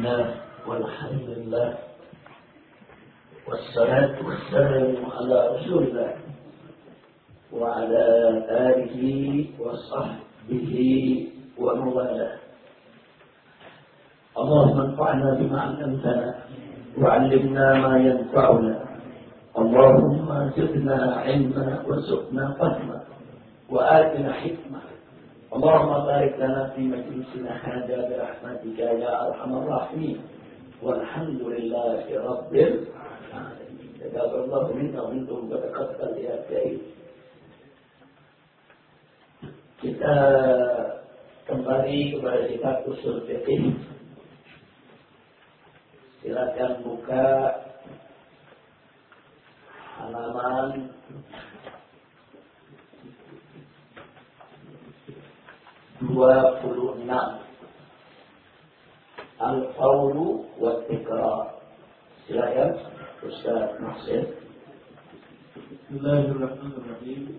الله والحمد لله والصلاة والسلام على رسول الله وعلى آله وصحبه ومن والاه اللهم انفعنا بما علمتنا وعلمنا ما ينفعنا. اللهم زدنا علما وارزقنا فهما وآتنا حكمة. اللهم بارك لنا في مجلسنا هذا برحمتك يا أرحم الراحمين. والحمد لله رب العالمين. تقبل الله منا ومنكم وتقبل يا كريم. Kita kembali kepada kitab usul fikih silakan buka halaman Al-Qawlu wa Tikrar silakan Ustaz Mahsin Bismillahirrahmanirrahim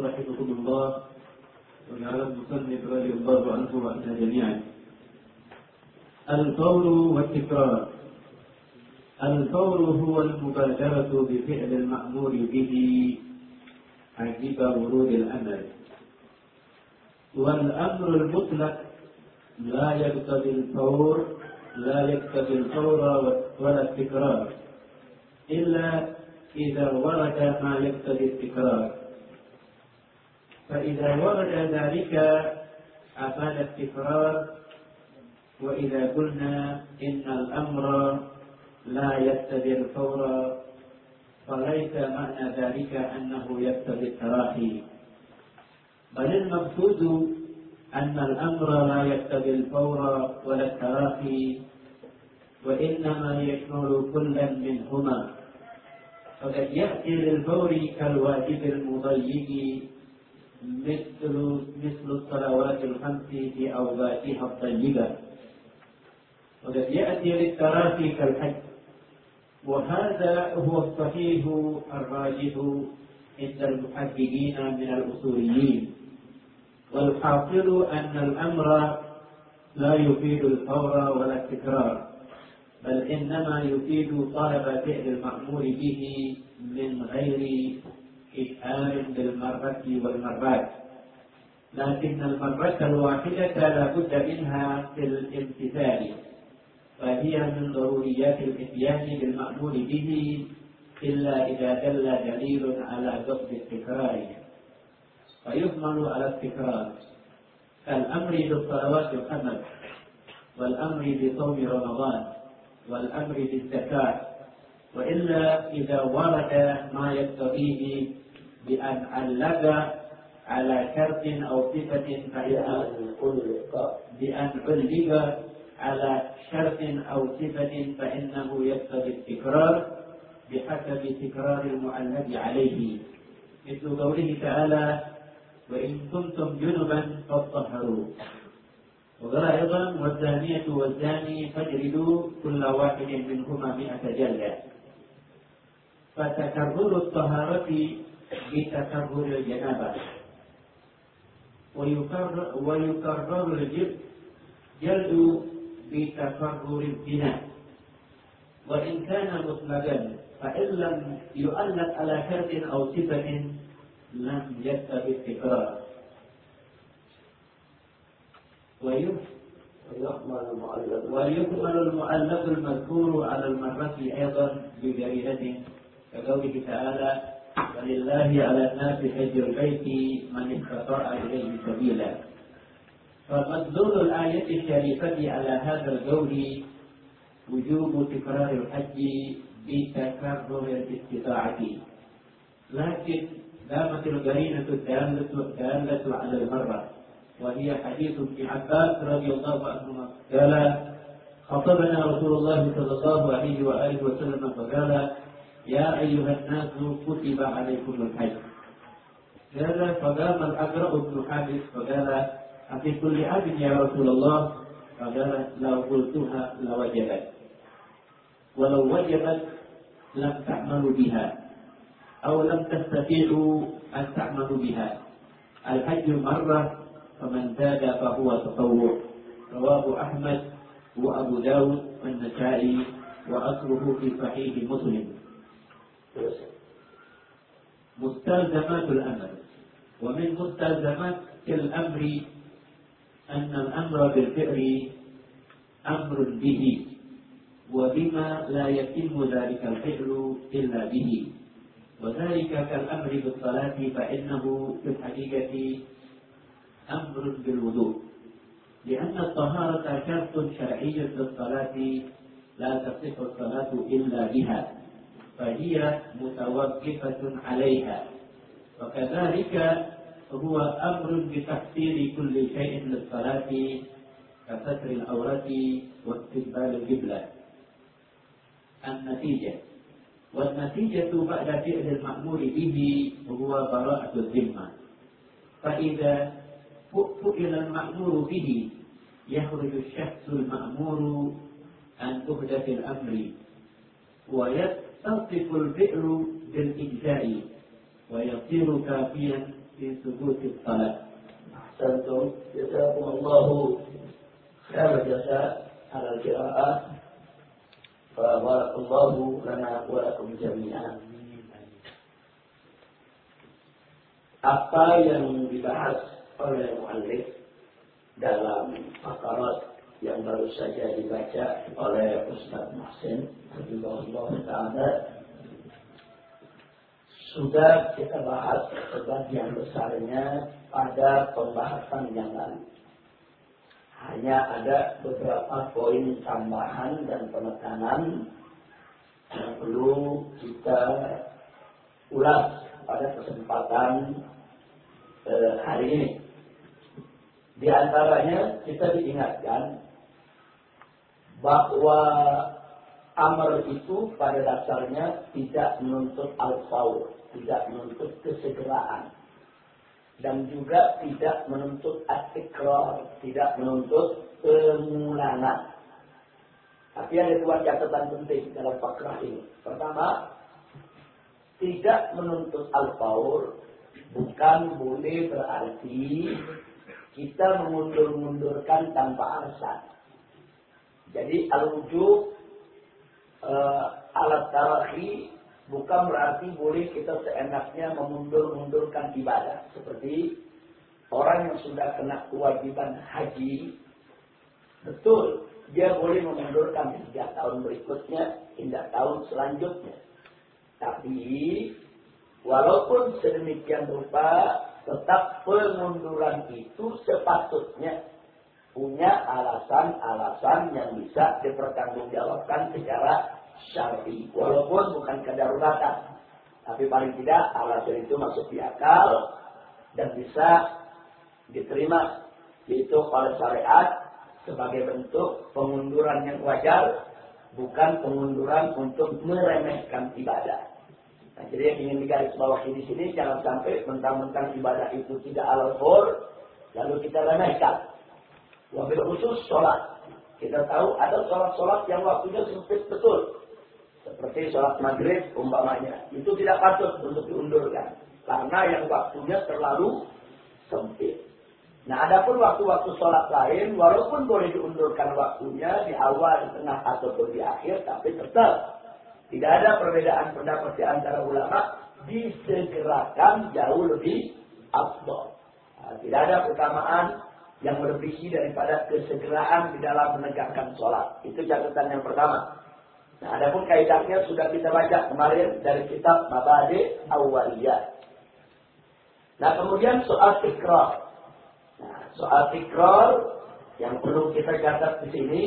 رحمكم الله. وجعل المصنف رضي الله عنه وعنا جميعا الفور والتكرار. الفور هو المبادرة بفعل المأمور به عقب ورود الأمر والأمر المطلق لا يقتضي الفور لا يقتضي الفور ولا التكرار إلا إذا ورد ما يقتضي التكرار. فإذا ورد ذلك أفاد التكرار وإذا قلنا إن الأمر لا يقتضي الفور فليس معنى ذلك أنه يقتضي التراخي. بل المقصود أن الأمر لا يقتضي الفور ولا التراخي وإنما يشمل كلا منهما. فقد يأتي للفور كالواجب المضيق مثل مثل الصلوات الخمس في أوقاتها الطيبة. وقد يأتي للتراخي كالحج وهذا هو الصحيح الراجح عند المحققين من الأصوليين. والحاصل أن الأمر لا يفيد الفور ولا التكرار بل إنما يفيد طلب فعل المأمور به من غير إشعار بالمرة والمرات. لكن المرة الواحدة لا بد منها في الامتثال فهي من ضروريات الإتيان بالمأمور به إلا إذا دل دليل على قصد التكرار. فيضمن على التكرار كالأمر بالصلوات الخمس والأمر بصوم رمضان والأمر بالزكاة وإلا إذا ورد ما يقتضيه بأن علق على شرط أو صفة فإنه بأن علق على شرط أو صفة فإنه يقتضي التكرار بحسب تكرار المعلق عليه. مثل قوله تعالى وإن كنتم جنبا فاطهروا. وقال أيضا والزانية والزاني فاجلدوا كل واحد منهما مئة جلدة. فتكرر الطهارة بتكرر الجنابة. ويكرر, ويكرر الجلد جلد بتكرر الزنا. وإن كان مطلقا فإن لم يؤلف على شرط أو صفة لم يكتب التكرار. ويكمل المؤلف. المذكور على المرة أيضا بجريدة كقوله تعالى ولله على الناس حج البيت من استطاع إليه سبيلا. فمدلول الآية الشريفة على هذا القول وجوب تكرار الحج بتكرر الاستطاعة. لكن دامت القرينة الدالة الدالة على المرة وهي حديث ابن عباس رضي الله عنهما. قال خطبنا رسول الله صلى الله عليه وآله وسلم فقال يا أيها الناس كتب عليكم الحج. قال فقام الأقرأ بن حابس فقال أفي كل عام يا رسول الله؟ فقال لو قلتها لوجبت. ولو وجبت لم تعملوا بها. أو لم تستطيعوا أن تعملوا بها. الحج مرة فمن زاد فهو تطوع. رواه أحمد هو أبو داود والنسائي وأصله في صحيح مسلم. مستلزمات الأمر. ومن مستلزمات الأمر أن الأمر بالفعل أمر به. وبما لا يتم ذلك الفعل إلا به. وذلك كالأمر بالصلاة فإنه في الحقيقة أمر بالوضوء. لأن الطهارة شرط شرعي للصلاة لا تصح الصلاة إلا بها فهي متوقفة عليها. وكذلك هو أمر بتحصيل كل شيء للصلاة كستر العورة واستقبال القبلة. النتيجة والنتيجة بعد فعل المأمور به هو براءة الذمة فإذا فعل المأمور به يخرج الشخص المأمور عن تهدة الأمر ويتصف الفعل بالإجزاء ويصير كافيا في ثبوت الصلاة أحسنتم جزاكم الله خير الجزاء على القراءة فبارك الله لنا ولكم جميعا apa yang dibahas oleh muallif dalam fakarat yang baru saja dibaca oleh Ustaz Mahsin Habibullah Ta'ala sudah kita bahas sebagian besarnya pada pembahasan yang lalu. Hanya ada beberapa poin tambahan dan penekanan yang perlu kita ulas pada kesempatan eh, hari ini. Di antaranya kita diingatkan bahwa amr itu pada dasarnya tidak menuntut al-faur, tidak menuntut kesegeraan. Dan juga tidak menuntut atikrar, tidak menuntut pengulangan. Tapi ada dua catatan penting dalam fakrah ini. Pertama, tidak menuntut al-faur bukan boleh berarti kita mengundur-mundurkan tanpa alasan. Jadi al-wujud uh, alat tarahi bukan berarti boleh kita seenaknya memundur-mundurkan ibadah. Seperti orang yang sudah kena kewajiban haji, betul dia boleh memundurkan tiga tahun berikutnya hingga tahun selanjutnya. Tapi walaupun sedemikian rupa tetap pengunduran itu sepatutnya punya alasan-alasan yang bisa dipertanggungjawabkan secara syar'i walaupun bukan kedaruratan tapi paling tidak alasan itu masuk di akal dan bisa diterima itu oleh syariat sebagai bentuk pengunduran yang wajar bukan pengunduran untuk meremehkan ibadah. Nah, jadi yang ingin digarisbawahi di sini jangan sampai mentang-mentang ibadah itu tidak alal lalu kita remehkan. Wabil khusus sholat. Kita tahu ada sholat-sholat yang waktunya sempit betul. Seperti sholat maghrib umpamanya. Itu tidak patut untuk diundurkan. Karena yang waktunya terlalu sempit. Nah, ada pun waktu-waktu sholat lain, walaupun boleh diundurkan waktunya di awal, di tengah, ataupun di akhir, tapi tetap tidak ada perbedaan pendapat di antara ulama, disegerakan jauh lebih afdol. Nah, tidak ada keutamaan yang melebihi daripada kesegeraan di dalam menegakkan sholat. Itu catatan yang pertama. Nah, adapun kaidahnya sudah kita baca kemarin dari kitab Mabadi Awaliyah. Nah, kemudian soal tikrar. Nah, soal tikrar yang perlu kita catat di sini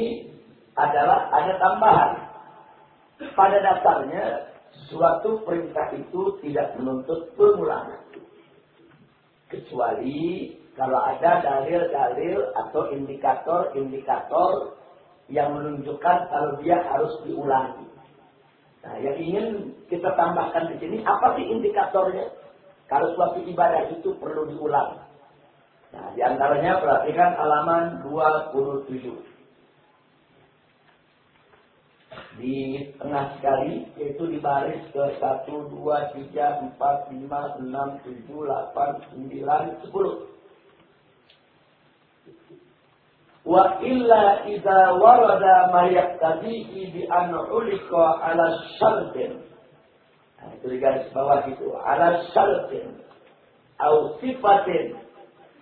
adalah ada tambahan. Pada dasarnya, suatu perintah itu tidak menuntut pengulangan. Kecuali kalau ada dalil-dalil atau indikator-indikator yang menunjukkan kalau dia harus diulangi. Nah, yang ingin kita tambahkan di sini, apa sih indikatornya? Kalau suatu ibadah itu perlu diulang. Nah, di antaranya perhatikan halaman 27. Di tengah sekali, yaitu di baris ke 1, 2, 3, 4, 5, 6, 7, 8, 9, 10. Wa illa idza warada ma yaqtadihi bi an ulika ala syartin. Nah, itu di bawah itu. Ala syartin. Au sifatin.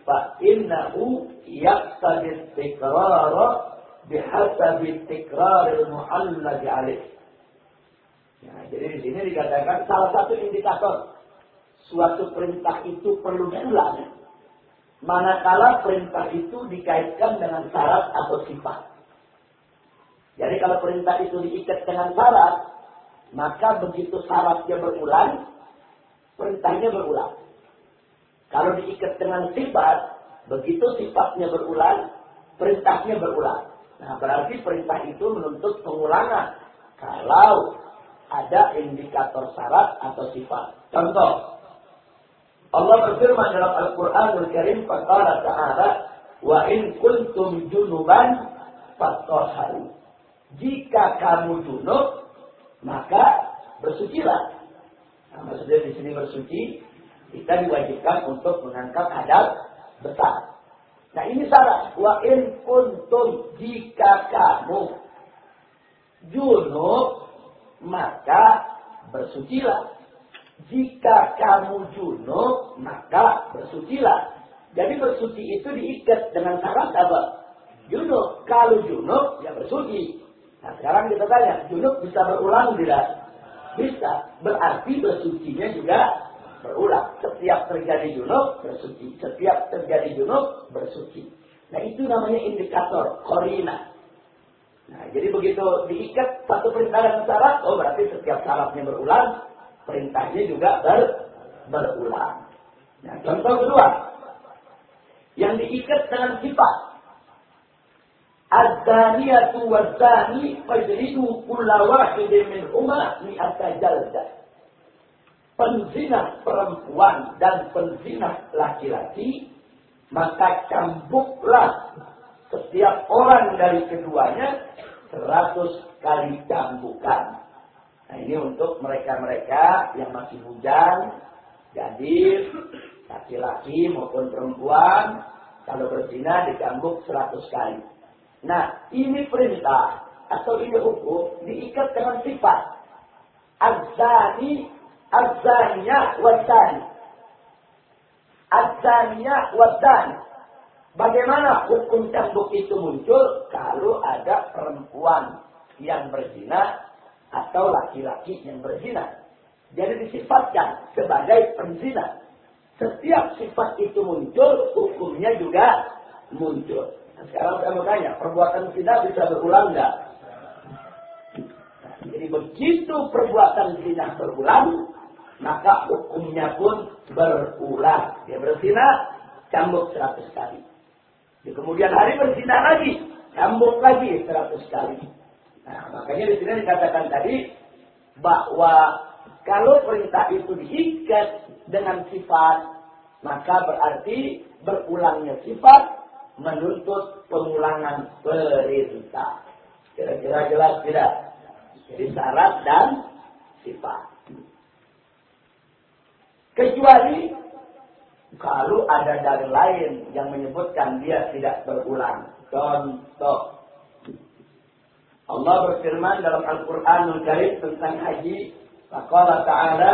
Fa innahu yaqtadi tikrara bihasabi tikraril mu'allaj alaih. Ya, jadi di sini dikatakan salah satu indikator suatu perintah itu perlu diulang. Manakala perintah itu dikaitkan dengan syarat atau sifat. Jadi kalau perintah itu diikat dengan syarat, maka begitu syaratnya berulang, perintahnya berulang. Kalau diikat dengan sifat, begitu sifatnya berulang, perintahnya berulang. Nah, berarti perintah itu menuntut pengulangan. Kalau ada indikator syarat atau sifat. Contoh, Allah berfirman dalam Al-Quran Al-Karim, Fakala ta'ala, Wa in kuntum junuban fattoharu. Jika kamu junub, maka bersucilah. Nah, maksudnya di sini bersuci, kita diwajibkan untuk mengangkat hadap besar. Nah ini syarat. Wa in kuntum jika kamu junub maka bersucilah. Jika kamu junub, maka bersucilah. Jadi bersuci itu diikat dengan syarat apa? Junub. Kalau junub, ya bersuci. Nah sekarang kita tanya, junub bisa berulang tidak? Bisa. Berarti bersucinya juga berulang. Setiap terjadi junub, bersuci. Setiap terjadi junub, bersuci. Nah itu namanya indikator, korina. Nah, jadi begitu diikat satu perintah dan syarat, oh berarti setiap syaratnya berulang, perintahnya juga ber, berulang. Nah, contoh kedua, yang diikat dengan sifat. Az-zaniyatu waz-zani fajridu kulla wahidin minhuma mi'ata jaldah. Penzina perempuan dan penzina laki-laki, maka cambuklah setiap orang dari keduanya seratus kali cambukan. Nah ini untuk mereka-mereka yang masih hujan, gadis, laki-laki maupun perempuan, kalau berzina dicambuk seratus kali. Nah ini perintah atau ini hukum diikat dengan sifat. Azani, azaniya, wazani. Azaniya, wazani. Bagaimana hukum cambuk itu muncul kalau ada perempuan yang berzina atau laki-laki yang berzina. Jadi disifatkan sebagai penzina. Setiap sifat itu muncul, hukumnya juga muncul. Nah, sekarang saya mau tanya, perbuatan zina bisa berulang enggak? Nah, jadi begitu perbuatan zina berulang, maka hukumnya pun berulang. Dia berzina, cambuk seratus kali. Di kemudian hari berzina lagi, cambuk lagi seratus kali. Nah, makanya di sini dikatakan tadi bahwa kalau perintah itu diikat dengan sifat, maka berarti berulangnya sifat menuntut pengulangan perintah. Kira-kira jelas tidak? Jadi syarat dan sifat. Kecuali kalau ada dari lain yang menyebutkan dia tidak berulang. Contoh. Allah berfirman dalam Al-Quranul Karim tentang haji. Faqala ta'ala.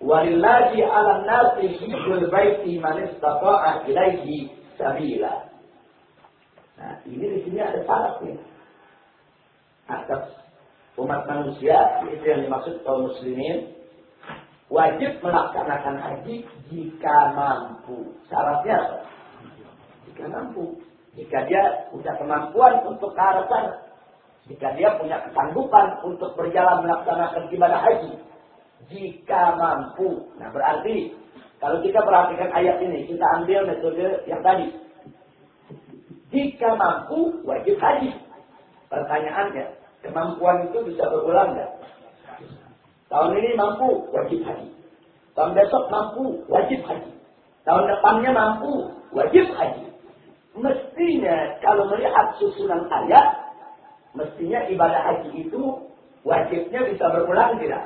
Walillahi ala nasi hijul baiti man istata'a ilaihi sabila. Nah, ini di sini ada syaratnya. Atas umat manusia, itu yang dimaksud kaum muslimin, wajib melaksanakan haji jika mampu. Syaratnya apa? Jika mampu. Jika dia punya kemampuan untuk ke arah sana. Jika dia punya kesanggupan untuk berjalan melaksanakan ibadah haji. Jika mampu. Nah berarti kalau kita perhatikan ayat ini, kita ambil metode yang tadi. Jika mampu, wajib haji. Pertanyaannya, kemampuan itu bisa berulang nggak? Tahun ini mampu, wajib haji. Tahun besok mampu, wajib haji. Tahun depannya mampu, wajib haji. Mestinya kalau melihat susunan ayat, mestinya ibadah haji itu wajibnya bisa berulang tidak?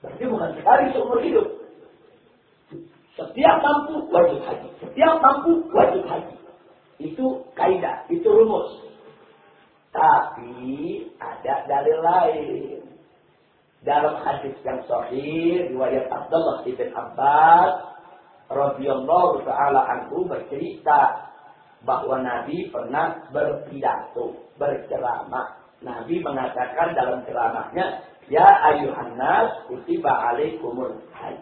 Berarti bukan sekali seumur hidup. Setiap mampu wajib haji. Setiap mampu wajib haji. Itu kaidah, itu rumus. Tapi ada dalil lain. Dalam hadis yang sahih riwayat Abdullah bin Abbas radhiyallahu taala anhu bercerita bahwa Nabi pernah berpidato, berceramah. Nabi mengatakan dalam ceramahnya, "Ya ayuhan nas, kutiba alaikumul hajj."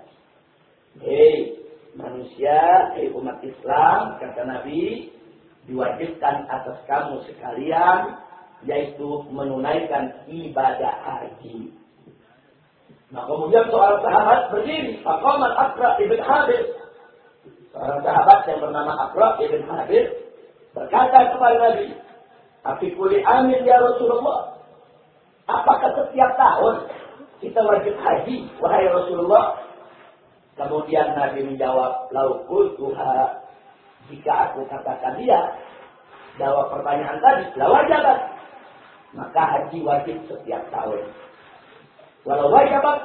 Hei manusia, hei umat Islam, kata Nabi, diwajibkan atas kamu sekalian yaitu menunaikan ibadah haji. Nah kemudian seorang sahabat berdiri, Faqamat Akra ibn Habib. Seorang sahabat yang bernama Akra ibn Habib berkata kepada Nabi, Afikuli amin ya Rasulullah. Apakah setiap tahun kita wajib haji, wahai Rasulullah? Kemudian Nabi menjawab, Laukul Tuha, jika aku katakan dia, jawab pertanyaan tadi, la wajabat. Maka haji wajib setiap tahun. Walau wajabat,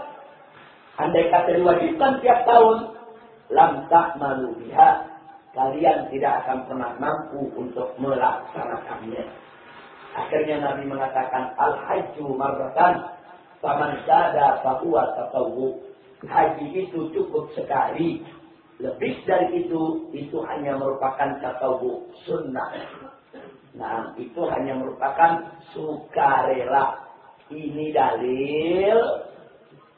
andai kata diwajibkan tiap tahun, lam tak malu biha, kalian tidak akan pernah mampu untuk melaksanakannya. Akhirnya Nabi mengatakan, Al-hajju marratan, faman sada fahuwa tatawu. Haji itu cukup sekali. Lebih dari itu, itu hanya merupakan tatawu sunnah. Nah, itu hanya merupakan sukarela ini dalil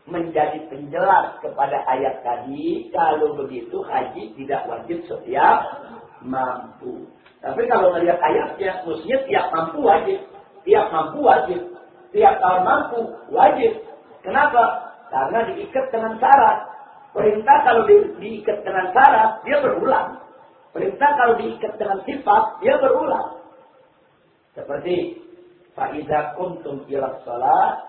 menjadi penjelas kepada ayat tadi. Kalau begitu haji tidak wajib setiap mampu. Tapi kalau melihat ayatnya, mestinya tiap mampu wajib. Tiap mampu wajib. Tiap tahun mampu wajib. Kenapa? Karena diikat dengan syarat. Perintah kalau di, diikat dengan syarat, dia berulang. Perintah kalau diikat dengan sifat, dia berulang. Seperti Faiza kuntum ila salat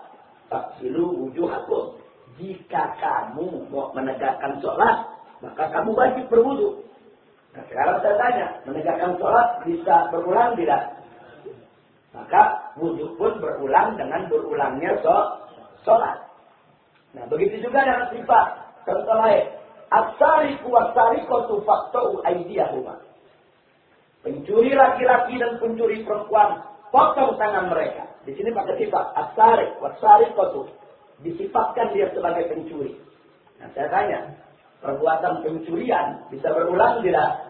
faksilu wujuhakum. Jika kamu mau menegakkan sholat, maka kamu wajib berwudu. Nah, sekarang saya tanya, menegakkan sholat bisa berulang tidak? Maka wudhu pun berulang dengan berulangnya sholat. Nah, begitu juga dengan sifat. Contoh lain. Asari kuwasari kotu faktau aidiyahuma. Pencuri laki-laki dan pencuri perempuan potong tangan mereka. Di sini pakai sifat asari, wasari kotu. Disifatkan dia sebagai pencuri. Nah saya tanya, perbuatan pencurian bisa berulang tidak?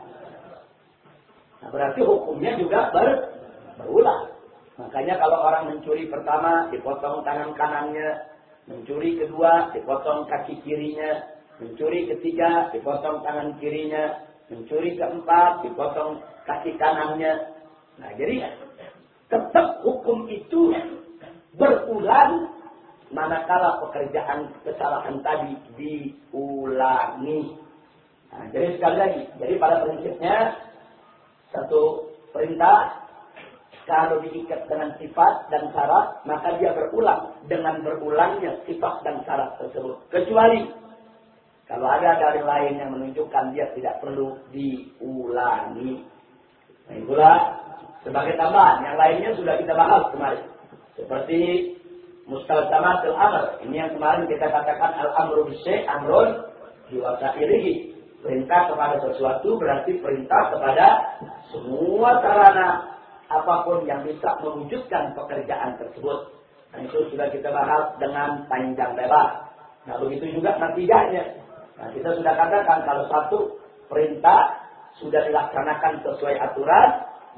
Nah berarti hukumnya juga ber, berulang. Makanya kalau orang mencuri pertama, dipotong tangan kanannya. Mencuri kedua, dipotong kaki kirinya. Mencuri ketiga, dipotong tangan kirinya. Mencuri keempat, dipotong kaki kanannya. Nah jadi tetap hukum itu berulang manakala pekerjaan kesalahan tadi diulangi. Nah, jadi sekali lagi, jadi pada prinsipnya satu perintah kalau diikat dengan sifat dan syarat, maka dia berulang dengan berulangnya sifat dan syarat tersebut. Kecuali kalau ada dari lain yang menunjukkan dia tidak perlu diulangi. Nah, itulah sebagai tambahan, yang lainnya sudah kita bahas kemarin. Seperti mustalzamatul amr. Ini yang kemarin kita katakan al-amru bisyai' amrun biwasairihi. Perintah kepada sesuatu berarti perintah kepada semua sarana apa pun yang bisa mewujudkan pekerjaan tersebut. Dan itu sudah kita bahas dengan panjang lebar. Nah begitu juga natijahnya. Nah kita sudah katakan kalau satu perintah sudah dilaksanakan sesuai aturan,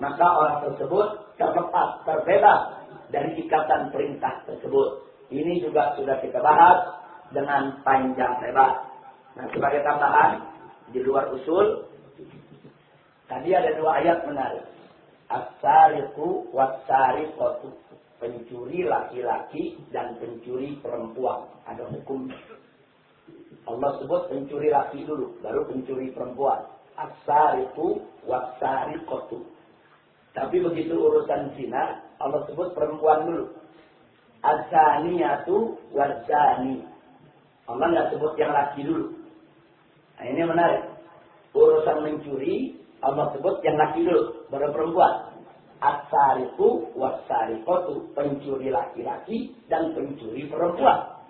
maka orang tersebut terlepas, terbebas dari ikatan perintah tersebut. Ini juga sudah kita bahas dengan panjang lebar. Nah, sebagai tambahan, di luar usul, tadi ada dua ayat menarik. As-sariqu was-sariqatu. Pencuri laki-laki dan pencuri perempuan. Ada hukum. Allah sebut pencuri laki dulu, baru pencuri perempuan. As-sariqu was-sariqatu tapi begitu urusan zina, Allah sebut perempuan dulu. Azaniyatu wazani. Allah nggak sebut yang laki dulu. Nah ini menarik. Urusan mencuri, Allah sebut yang laki dulu, baru perempuan. Asariku wasarikotu, pencuri laki-laki dan pencuri perempuan.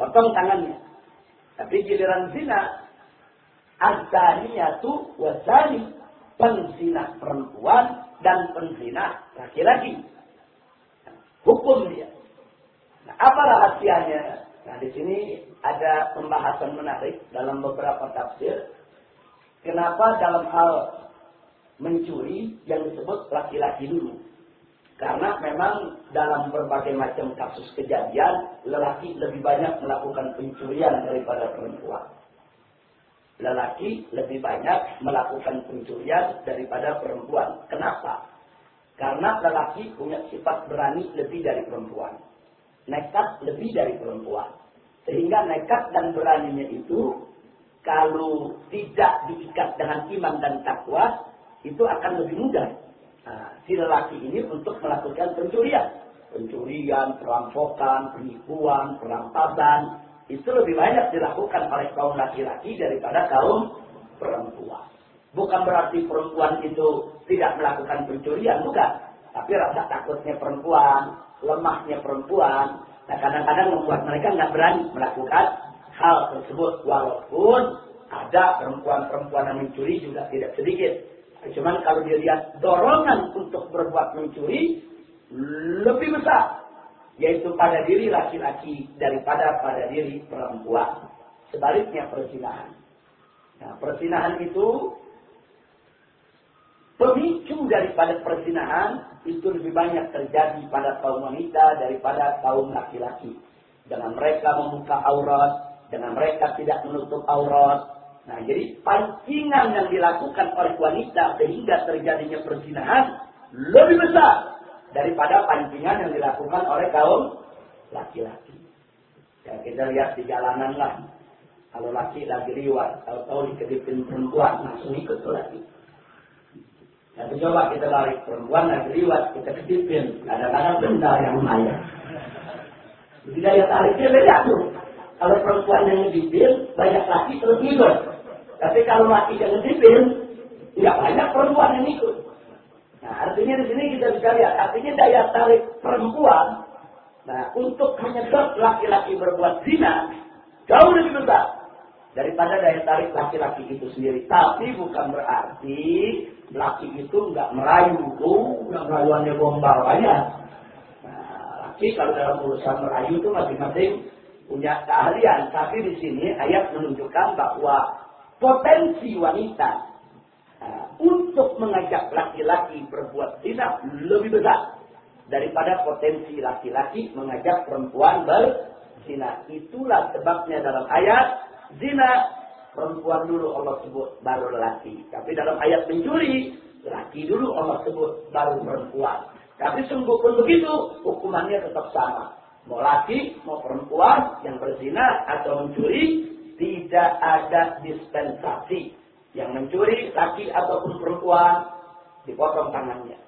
Potong tangannya. Tapi giliran zina, azaniyatu wazani penzina perempuan dan penzina laki-laki. Hukum dia. Nah, apa rahasianya? Nah, di sini ada pembahasan menarik dalam beberapa tafsir. Kenapa dalam hal mencuri yang disebut laki-laki dulu? Karena memang dalam berbagai macam kasus kejadian, lelaki lebih banyak melakukan pencurian daripada perempuan. Lelaki lebih banyak melakukan pencurian daripada perempuan. Kenapa? Karena lelaki punya sifat berani lebih dari perempuan. Nekat lebih dari perempuan. Sehingga nekat dan beraninya itu, kalau tidak diikat dengan iman dan takwa, itu akan lebih mudah Nah, si lelaki ini untuk melakukan pencurian. Pencurian, perampokan, penipuan, perampasan. Itu lebih banyak dilakukan oleh kaum laki-laki daripada kaum perempuan. Bukan berarti perempuan itu tidak melakukan pencurian, bukan. Tapi rasa takutnya perempuan, lemahnya perempuan, nah kadang-kadang membuat mereka nggak berani melakukan hal tersebut. Walaupun ada perempuan-perempuan yang mencuri juga tidak sedikit. Cuman kalau dia lihat dorongan untuk berbuat mencuri lebih besar. Yaitu pada diri laki-laki daripada pada diri perempuan. Sebaliknya persinahan. Nah, persinahan itu pemicu daripada persinahan itu lebih banyak terjadi pada kaum wanita daripada kaum laki-laki. Dengan mereka membuka aurat, dengan mereka tidak menutup aurat, Nah, jadi pancingan yang dilakukan oleh wanita sehingga terjadinya perzinahan lebih besar daripada pancingan yang dilakukan oleh kaum laki-laki. Ya, kita lihat di jalanan lah. Kalau laki lagi liwat, tahu-tahu dikedipin perempuan, langsung ikut lagi. Ya, coba kita lari perempuan lagi liwat, kita kedipin. Kadang-kadang benda yang. Jadi daya tariknya beda tuh. Kalau perempuan yang ngedipin, banyak laki terus ngikut. Tapi kalau laki yang ngedipin, tidak banyak perempuan yang ikut. Nah, artinya di sini kita bisa lihat, artinya daya tarik perempuan, nah, untuk menyebab laki-laki berbuat zina, jauh lebih besar daripada daya tarik laki-laki itu sendiri. Tapi bukan berarti laki itu nggak merayu, oh, nggak merayuannya gombal banyak. Nah, laki kalau dalam urusan merayu itu masing-masing punya keahlian. Tapi di sini ayat menunjukkan bahwa potensi wanita uh, untuk mengajak laki-laki berbuat zina lebih besar daripada potensi laki-laki mengajak perempuan berzina. Itulah sebabnya dalam ayat zina perempuan dulu Allah sebut baru laki. Tapi dalam ayat mencuri laki dulu Allah sebut baru perempuan. Tapi sungguh pun begitu hukumannya tetap sama. Mau laki, mau perempuan yang berzina atau mencuri tidak ada dispensasi. Yang mencuri laki ataupun perempuan dipotong tangannya.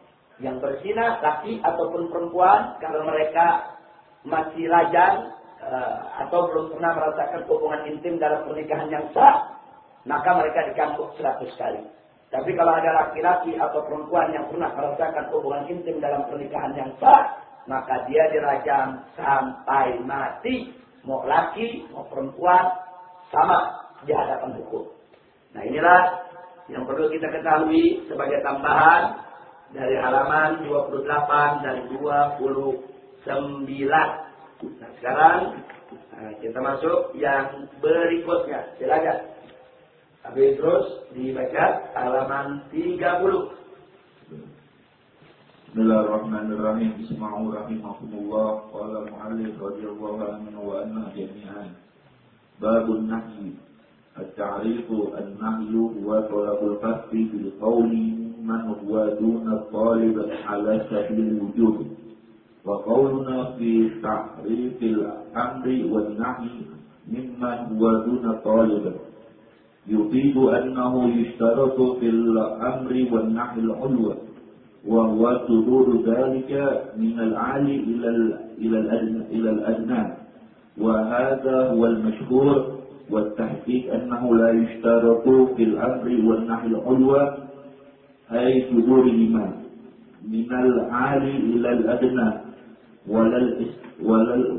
Yang berzina laki ataupun perempuan karena mereka masih lajang uh, atau belum pernah merasakan hubungan intim dalam pernikahan yang sah, maka mereka dicambuk seratus kali. Tapi kalau ada laki-laki atau perempuan yang pernah merasakan hubungan intim dalam pernikahan yang sah, maka dia dirajam sampai mati. Mau laki, mau perempuan, sama di hadapan hukum. Nah inilah yang perlu kita ketahui sebagai tambahan dari halaman 28 dan 29. Nah sekarang nah, kita masuk yang berikutnya. Silakan. Habis terus dibaca halaman 30. Bismillahirrahmanirrahim. Bismillahirrahmanirrahim. Qala mu'allif radhiyallahu anhu wa anna jami'an. باب النهي التعريف النهي هو طلب القصد بالقول من هو دون الطالب على سبيل الوجوب وقولنا في تعريف الأمر والنهي ممن هو دون الطالب يفيد أنه يشترط في الأمر والنهي العلو وهو صدور ذلك من العالي إلى إلى الأدنى, وهذا هو المشهور والتحقيق أنه لا يشترط في الأمر والنحي العلوى أي صدورهما من العالي إلى الأدنى. ولا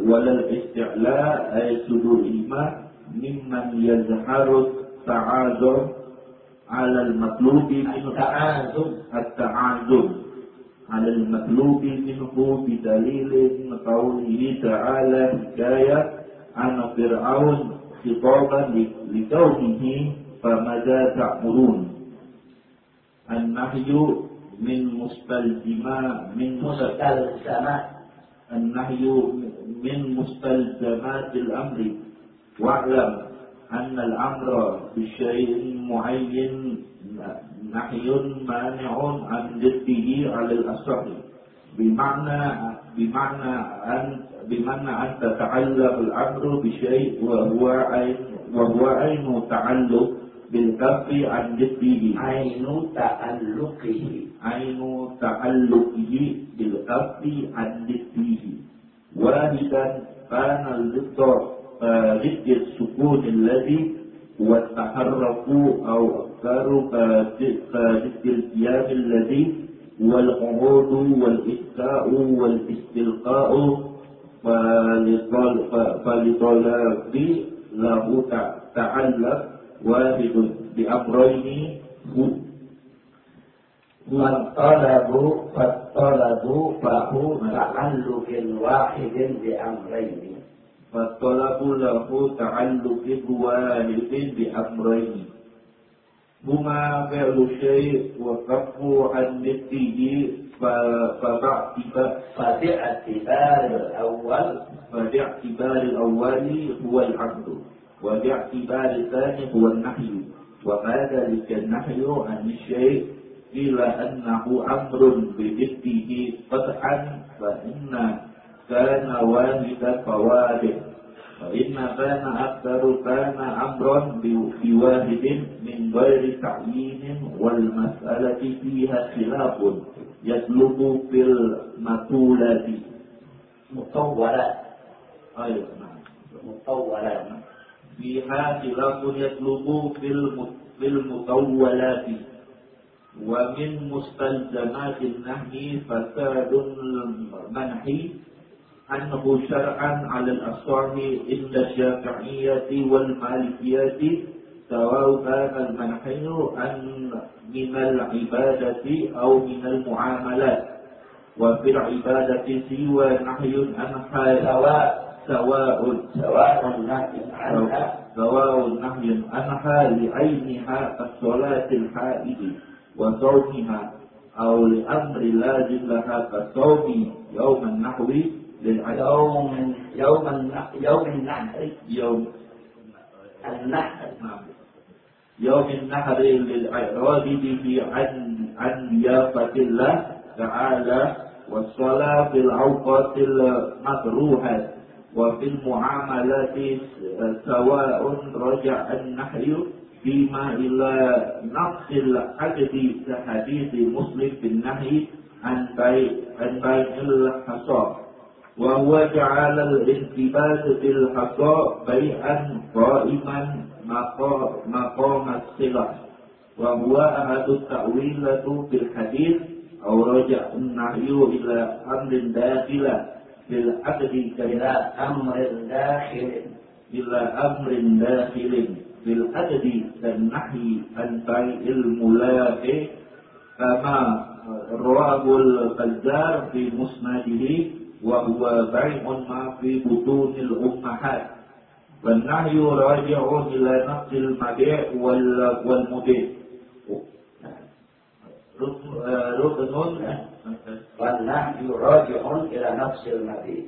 ولا الاستعلاء أي صدورهما ممن يظهر التعاذر على المطلوب منه التعازم التعازم على المطلوب منه بدليل قوله تعالى حكاية عن فرعون خطابا لكونه فماذا تأمرون النهي من مستلزما من مستلزمات النهي من مستلزمات الأمر. واعلم أن الأمر بشيء معين نهي مانع عن ضده على الأصح. بمعنى بمعنى أن بمعنى أن تتعلق الأمر بشيء وهو عين وهو عين تعلق بالكف عن ضده عين تعلقه عين تعلقه بالكف عن ضده واحدا كان الضد ضد السكون الذي هو التحرك أو أكثر كضد القيام الذي هو القعود والإسكاء والاستلقاء فلطلب له تعلق wajibun bi amroini hu. Man talabu fat talabu fahu ta'alluqin wahidin bi amraini fat talabu lahu ta'alluqin wahidin bi amraini huma fi'lu syai' wa qafu an mithlihi fa fa'tiba fa'tiba al-awwal fa'tiba al-awwali وباعتبار الثاني هو النحي. وما ذلك النحي عن الشيء؟ قيل أنه أمر بضده قطعا فإن كان واحدا فواحد. فإن كان أكثر كان أمرا بواحد من غير تعيين والمسألة فيها خلاف يطلب في المطولة. مطولة. أيوة نعم. مطولة. فيها خلاف يطلب في المطولات ومن مستلزمات النهي فساد المنحي أنه شرعا على الأصح عند الشافعية والمالكية سواء كان المنحي أن من العبادة أو من المعاملات. وفي العبادة سوى نحي عنها سواء سواء سواء نهي عنها سواء نهي عنها لعينها الصلاة الحائض وصومها أو لأمر لازم لها كصوم يوم النحو يوم يوم النحر يوم النحر يوم النحر يوم النحر للإعراض به عن عن ضيافة الله تعالى والصلاة في الأوقات المكروهة. وفي المعاملات سواء رجع النحر فيما إلى نقص العدد كحديث مسلم في النهي عن بيع عن بيع الحصى. وهو جعل الانتباه في الحصى بيعا قائما مقام الصلة. وهو أحد التأويلة في الحديث أو رجع النهي إلى أمر داخل في العقد إلى أمر داخل إلى أمر داخل. في العقد كالنهي عن بيع الملاك كما رواه البزار في مسنده وهو بيع ما في بطون الأمهات. والنهي راجع إلى نفس المبيع والمبيع. ركن والنهي راجع إلى نفس المبيع.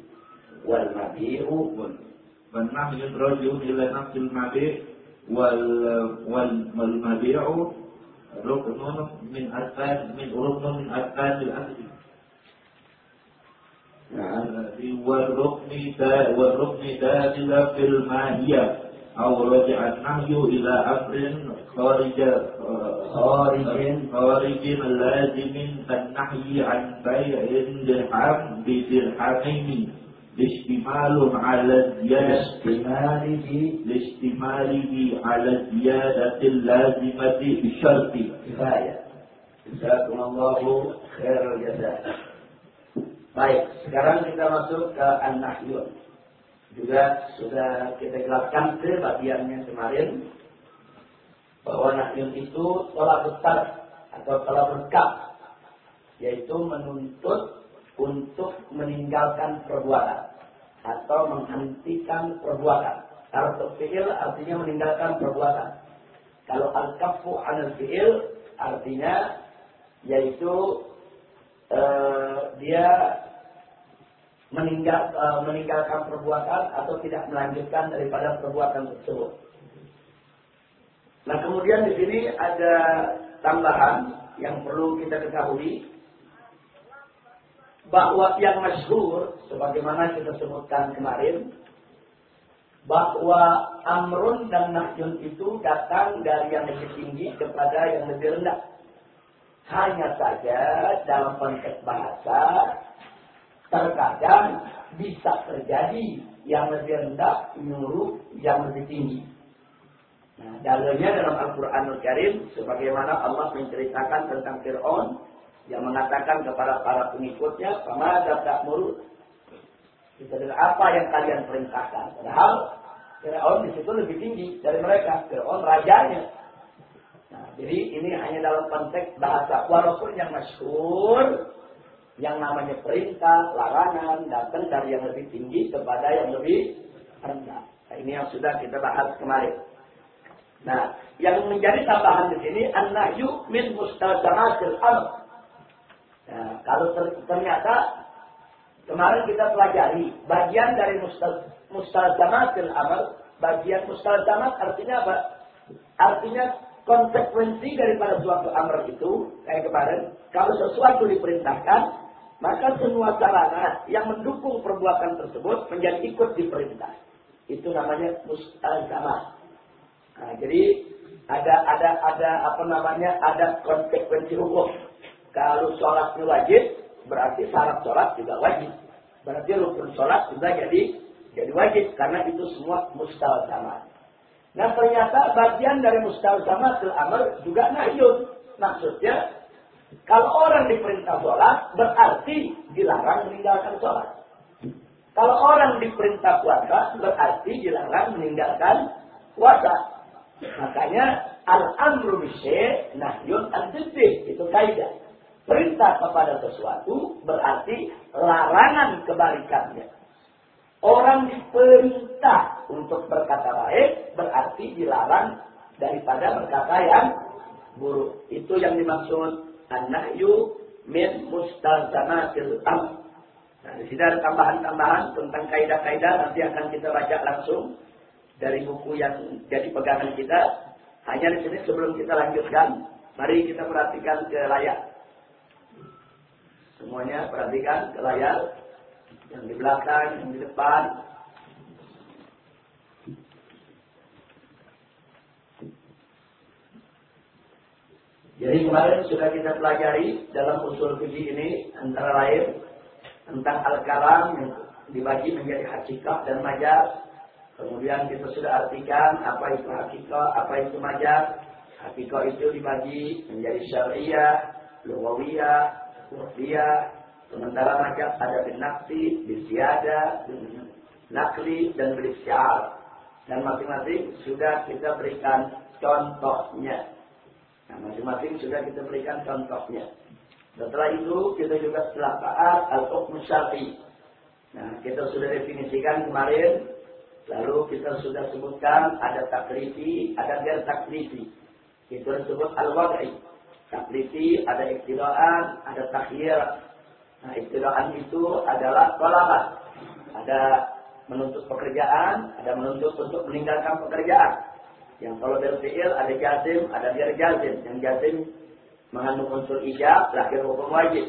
والمبيع والنهي راجع إلى نفس المبيع. والمبيع ركن من أركان من ركن من أركان الأكل والركن والركن داخل في الماهية. أو رجع النهي إلى أمر خارج خارج خارج لازم كالنهي عن بيع درهم بدرهمين. لاشتمال على الزيادة. اشتماله لاشتماله على الزيادة اللازمة بشرط. كفاية. جزاكم الله خير الجزاء. Baik, sekarang kita masuk ke An-Nahyun. Juga sudah kita jelaskan ke bagiannya kemarin. bahwa nahyun itu tolak besar atau tolak berkap yaitu menuntut untuk meninggalkan perbuatan atau menghentikan perbuatan. Kalau fi'il artinya meninggalkan perbuatan. Kalau al-kafu anil fi'il artinya yaitu uh, dia meninggal, uh, meninggalkan perbuatan atau tidak melanjutkan daripada perbuatan tersebut. Nah kemudian di sini ada tambahan yang perlu kita ketahui bahwa yang masyhur sebagaimana kita sebutkan kemarin bahwa amrun dan nahyun itu datang dari yang lebih tinggi kepada yang lebih rendah. Hanya saja dalam konteks bahasa terkadang bisa terjadi yang lebih rendah menyuruh yang lebih tinggi. Nah, dalilnya dalam Al-Quranul Karim, sebagaimana Allah menceritakan tentang Fir'aun, yang mengatakan kepada para pengikutnya, "Fama tak murut." Itu adalah apa yang kalian perintahkan. Padahal Fir'aun di situ lebih tinggi dari mereka. Fir'aun rajanya. Nah, jadi ini hanya dalam konteks bahasa. Walaupun yang masyhur, yang namanya perintah, larangan, datang dari yang lebih tinggi kepada yang lebih rendah. Nah, ini yang sudah kita bahas kemarin. Nah, yang menjadi tambahan di sini, an-nahyu min mustalzamatil amr. Nah, kalau ternyata Kemarin kita pelajari bagian dari mustalzamatil amal, bagian mustalzamat artinya apa? Artinya konsekuensi daripada suatu amr itu kayak kemarin, kalau sesuatu diperintahkan, maka semua sarana yang mendukung perbuatan tersebut menjadi ikut diperintah. Itu namanya mustalzamat. Nah, jadi ada ada ada apa namanya ada konsekuensi hukum. Kalau sholatnya wajib, berarti syarat sholat juga wajib. Berarti rukun sholat juga jadi jadi wajib karena itu semua sama. Nah ternyata bagian dari sama fil amr juga nahyun. Maksudnya kalau orang diperintah sholat berarti dilarang meninggalkan sholat. Kalau orang diperintah puasa berarti dilarang meninggalkan puasa. Makanya al-amru bisyai nahyun an Itu kaidah. Perintah kepada sesuatu berarti larangan kebalikannya. Orang diperintah untuk berkata baik berarti dilarang daripada berkata yang buruk. Itu yang dimaksud an-nahyu min mustalzamatil am. Nah, di sini ada tambahan-tambahan tentang kaidah-kaidah nanti akan kita baca langsung dari buku yang jadi pegangan kita. Hanya di sini sebelum kita lanjutkan, mari kita perhatikan ke layar. Semuanya perhatikan ke layar. Yang di belakang, yang di depan. Jadi kemarin sudah kita pelajari dalam usul fikih ini antara lain tentang al-kalam yang dibagi menjadi hakikat dan majaz. Kemudian kita sudah artikan apa itu hakikat, apa itu majaz. Hakikat itu dibagi menjadi syariah, lughawiyah, dia sementara macam ada bin nafsi, bin siada, bin nakli, dan bin syiar. Dan masing-masing sudah kita berikan contohnya. Nah, masing-masing sudah kita berikan contohnya. Setelah itu kita juga setelah taat al-hukm. Nah, kita sudah definisikan kemarin, lalu kita sudah sebutkan ada taklifi, ada biar taklifi. Itu disebut al-wad'i. Takliti ada iktidaan, ada takhir. Nah, iktidaan itu adalah tolabat. Ada menuntut pekerjaan, ada menuntut untuk meninggalkan pekerjaan. Yang kalau berfiil ada jazim, ada biar jazim. Yang jazim mengandung unsur ijab, lahir hukum wajib.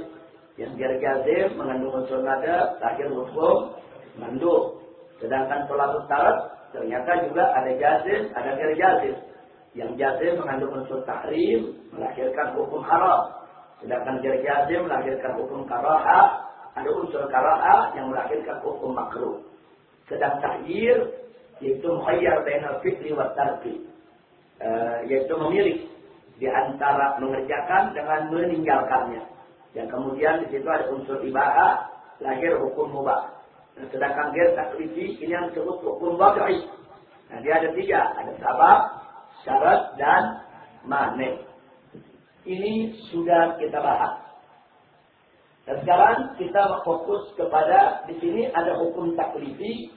Yang biar jazim mengandung unsur nada, lahir hukum mandub. Sedangkan tolak syarat ternyata juga ada jazim, ada biar jazim. Yang jazim mengandung unsur tahrim, melahirkan hukum haram. Sedangkan jar jazim melahirkan hukum karaha, ada unsur karaha yang melahirkan hukum makruh. Sedang tahyir, yaitu muhayyar bainal fitri wa tarki. E, yaitu memilih di antara mengerjakan dengan meninggalkannya. Yang kemudian di situ ada unsur ibadah, lahir hukum mubah. Sedangkan dia taklifi ini yang disebut hukum wad'i. Nah, dia ada tiga, ada sabab, syarat dan mane. Ini sudah kita bahas. Dan sekarang kita fokus kepada di sini ada hukum taklifi,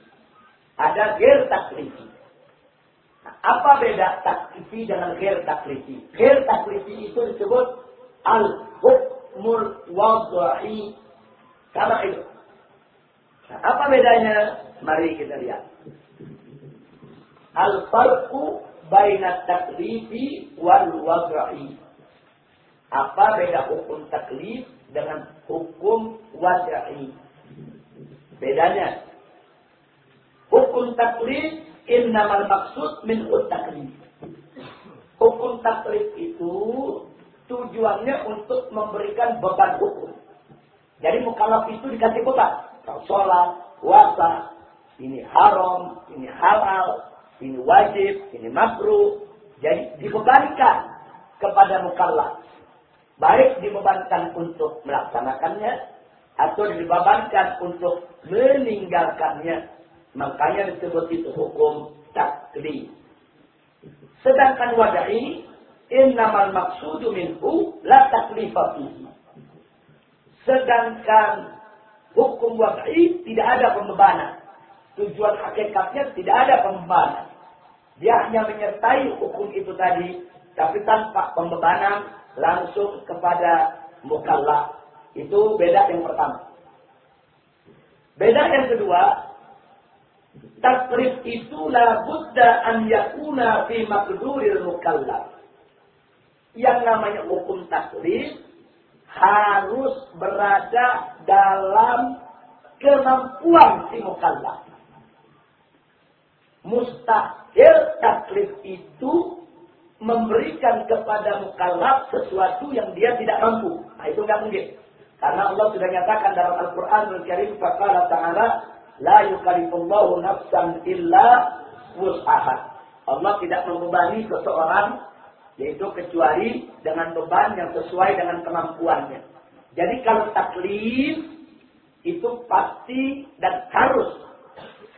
ada ger taklifi. Nah, apa beda taklifi dengan ger taklifi? Ger taklifi itu disebut al hukmul wad'i karena itu. Nah, apa bedanya? Mari kita lihat. Al farqu baina taklifi wal wad'i. Apa beda hukum taklif dengan hukum wad'i? Bedanya. Hukum taklif innamal maksud min taklif. Hukum taklif itu tujuannya untuk memberikan beban hukum. Jadi mukallaf itu dikasih beban. Sholat, puasa, ini haram, ini halal, ini wajib, ini makruh. Jadi dibebankan kepada mukallaf. Baik dibebankan untuk melaksanakannya atau dibebankan untuk meninggalkannya. Makanya disebut itu hukum taklif. Sedangkan wadai innamal maksudu minhu la taklifa fihi. Sedangkan hukum wadai tidak ada pembebanan. Tujuan hakikatnya tidak ada pembebanan. Dia hanya menyertai hukum itu tadi, tapi tanpa pembebanan langsung kepada mukallaf. Itu beda yang pertama. Beda yang kedua, takrif itu la budda an yakuna fi maqduril mukallaf. Yang namanya hukum takrif harus berada dalam kemampuan si mukallaf. Mustahil taklif itu memberikan kepada mukallaf sesuatu yang dia tidak mampu. Nah, itu nggak mungkin. Karena Allah sudah nyatakan dalam Al-Quran Al-Karim, Fakala Ta'ala, La yukalifullahu nafsan illa wus'aha. Allah tidak membebani seseorang, yaitu kecuali dengan beban yang sesuai dengan kemampuannya. Jadi kalau taklif, itu pasti dan harus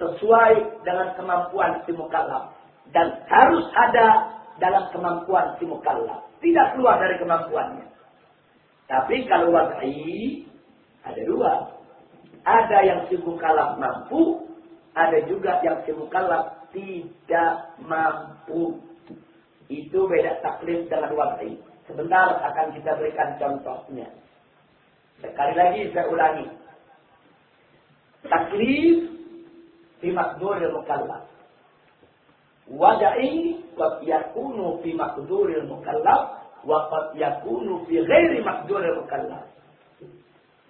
sesuai dengan kemampuan si mukallaf dan harus ada dalam kemampuan si mukallaf tidak keluar dari kemampuannya tapi kalau wad'i ada dua ada yang si mukallaf mampu ada juga yang si mukallaf tidak mampu itu beda taklif dengan wad'i sebentar akan kita berikan contohnya sekali lagi saya ulangi taklif fi maqduril mukallaf. Wada'i qad yakunu fi maqduril mukallaf wa yakunu fi ghairi maqduril mukallaf.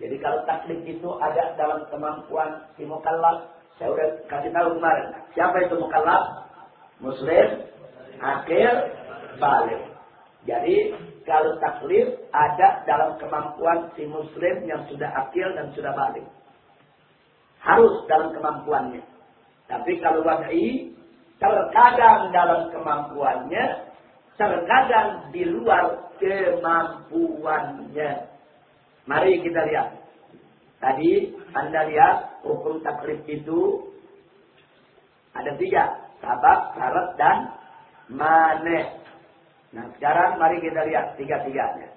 Jadi kalau taklif itu ada dalam kemampuan si mukallaf, saya udah kasih tahu kemarin. Siapa itu mukallaf? Muslim, akhir, balik. Jadi kalau taklif ada dalam kemampuan si muslim yang sudah akil dan sudah balik harus dalam kemampuannya. Tapi kalau wadai terkadang dalam kemampuannya, terkadang di luar kemampuannya. Mari kita lihat. Tadi Anda lihat hukum takrif itu ada tiga. Sabab, syarat, dan maneh. Nah sekarang mari kita lihat tiga-tiganya.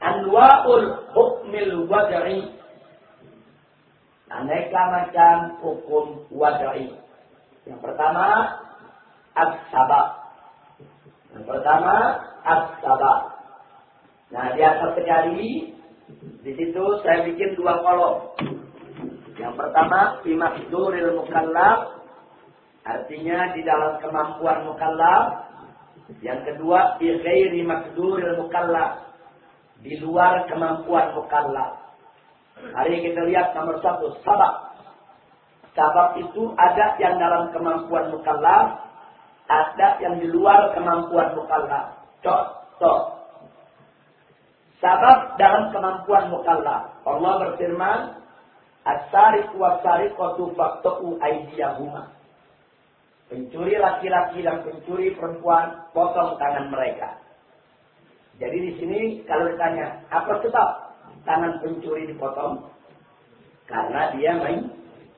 Anwa'ul hukmil wadai aneka macam hukum wadai. Yang pertama, as-sabab. Yang pertama, as-sabab. Nah, di atas sekali, di situ saya bikin dua kolom. Yang pertama, bimakduril mukallaf. Artinya di dalam kemampuan mukallaf. Yang kedua, bi ghairi makduril mukallaf. Di luar kemampuan mukallaf. Hari kita lihat nomor satu, sabab. Sabab itu ada yang dalam kemampuan mukallaf, ada yang di luar kemampuan mukallaf. Contoh. Sabab dalam kemampuan mukallaf. Allah berfirman, As-sariq wa sariqatu faqta'u aydiyahuma. Pencuri laki-laki dan pencuri perempuan potong tangan mereka. Jadi di sini kalau ditanya, apa sebab? tangan pencuri dipotong? Karena dia main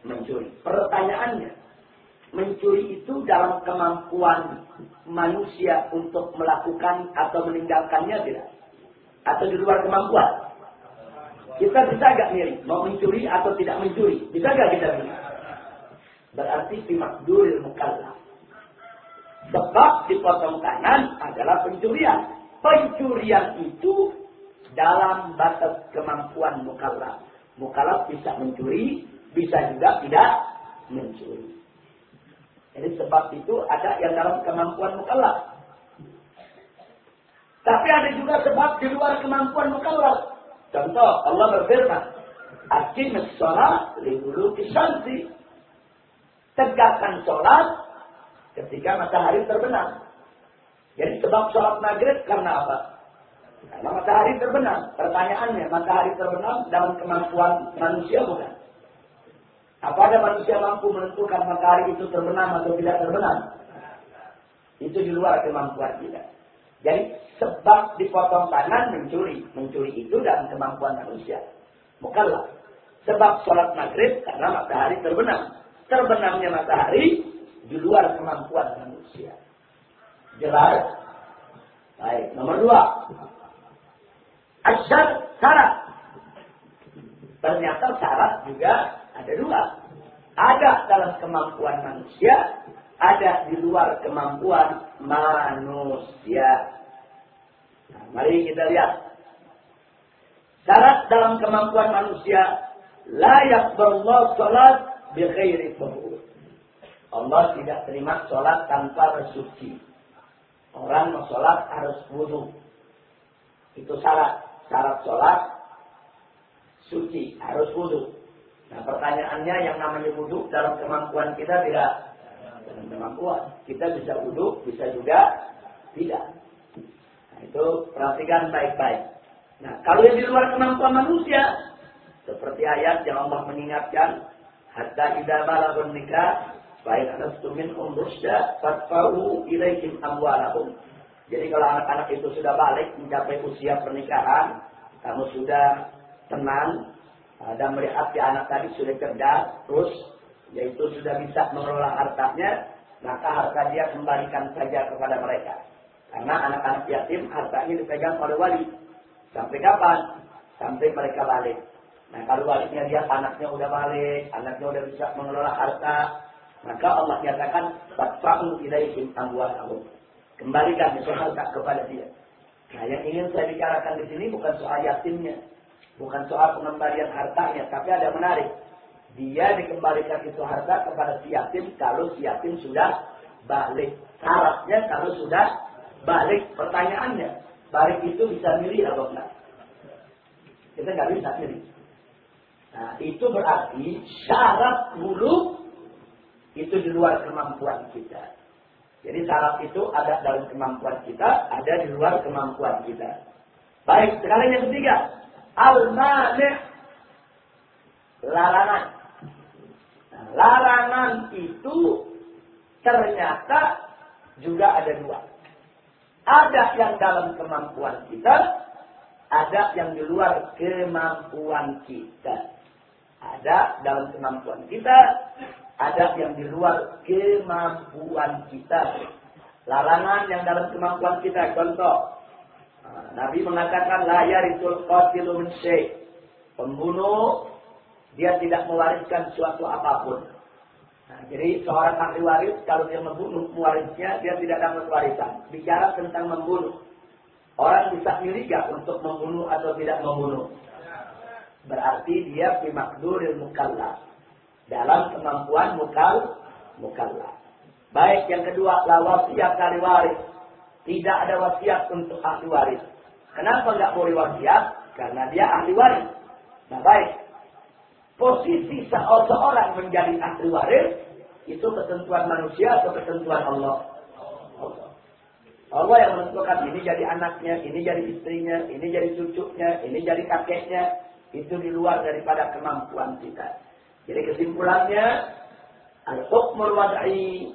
mencuri. Pertanyaannya, mencuri itu dalam kemampuan manusia untuk melakukan atau meninggalkannya tidak? Atau di luar kemampuan? Kita bisa gak milih mau mencuri atau tidak mencuri? Bisa gak kita milih? Berarti fimakduril mukallaf. Sebab dipotong tangan adalah pencurian. Pencurian itu dalam batas kemampuan mukallaf. Mukallaf bisa mencuri, bisa juga tidak mencuri. Jadi sebab itu ada yang dalam kemampuan mukallaf. Tapi ada juga sebab di luar kemampuan mukallaf. Contoh, Allah berfirman, Aqimus sholat dulu syamsi. Tegakkan sholat ketika matahari terbenam. Jadi sebab sholat maghrib karena apa? Karena matahari terbenam. Pertanyaannya, matahari terbenam dalam kemampuan manusia bukan? Apa ada manusia mampu menentukan matahari itu terbenam atau tidak terbenam? Itu di luar kemampuan kita. Jadi sebab dipotong tangan mencuri. Mencuri itu dalam kemampuan manusia. Mukallaf. Sebab sholat maghrib karena matahari terbenam. Terbenamnya matahari di luar kemampuan manusia. Jelas? Baik, nomor dua. Asyar syarat. Ternyata syarat juga ada dua. Ada dalam kemampuan manusia, ada di luar kemampuan manusia. Nah, mari kita lihat. Syarat dalam kemampuan manusia, layak berAllah sholat bighairi Allah tidak terima sholat tanpa bersuci. Orang mau sholat harus wudhu. Itu syarat. Syarat sholat suci, harus wudhu. Nah pertanyaannya yang namanya wudhu dalam kemampuan kita tidak dalam kemampuan. Kita bisa wudhu, bisa juga tidak. Nah, itu perhatikan baik-baik. Nah kalau yang di luar kemampuan manusia, seperti ayat yang Allah mengingatkan, hatta idza balagun nikah, baik anastum minhum rusda fatfa'u ilaikum amwalahum. Jadi kalau anak-anak itu sudah balik mencapai usia pernikahan, kamu sudah tenang, dan melihat si anak tadi sudah cerdas, terus yaitu sudah bisa mengelola hartanya, maka harta dia kembalikan saja kepada mereka. Karena anak-anak yatim hartanya dipegang oleh wali. Sampai kapan? Sampai mereka balik. Nah kalau baliknya dia anaknya udah balik, anaknya udah bisa mengelola harta, maka Allah nyatakan fatfa'u ilaihim amwalahum. Kembalikan itu harta kepada dia. Nah yang ingin saya bicarakan di sini bukan soal yatimnya, Bukan soal pengembalian hartanya, tapi ada menarik. Dia dikembalikan itu harta kepada si yatim kalau si yatim sudah balik. Syaratnya kalau sudah balik. Pertanyaannya, balik itu bisa milih atau enggak? Kita nggak bisa milih. Nah, itu berarti syarat dulu itu di luar kemampuan kita. Jadi syarat itu ada dalam kemampuan kita, ada di luar kemampuan kita. Baik, sekarang yang ketiga, Al-mani' larangan. Nah, larangan itu ternyata juga ada dua. Ada yang dalam kemampuan kita, ada yang di luar kemampuan kita. Ada dalam kemampuan kita, ada yang di luar kemampuan kita. Larangan yang dalam kemampuan kita, contoh, Nabi mengatakan la yarisul qatilu min Pembunuh dia tidak mewariskan suatu apa pun. Nah, jadi seorang ahli waris kalau dia membunuh warisnya dia tidak dapat warisan. Bicara tentang membunuh. Orang bisa milih gak untuk membunuh atau tidak membunuh? Berarti dia bimakduril mukallaf. Dalam kemampuan mukal mukallaf. Baik yang kedua la wasiat kali waris. Tidak ada wasiat untuk ahli waris. Kenapa nggak boleh wasiat? Karena dia ahli waris. Nah baik. Posisi seorang menjadi ahli waris itu ketentuan manusia atau ketentuan Allah? Allah. Allah yang menentukan ini jadi anaknya, ini jadi istrinya, ini jadi cucunya, ini jadi kakeknya. Itu di luar daripada kemampuan kita. Jadi kesimpulannya, al-hukmul wad'i,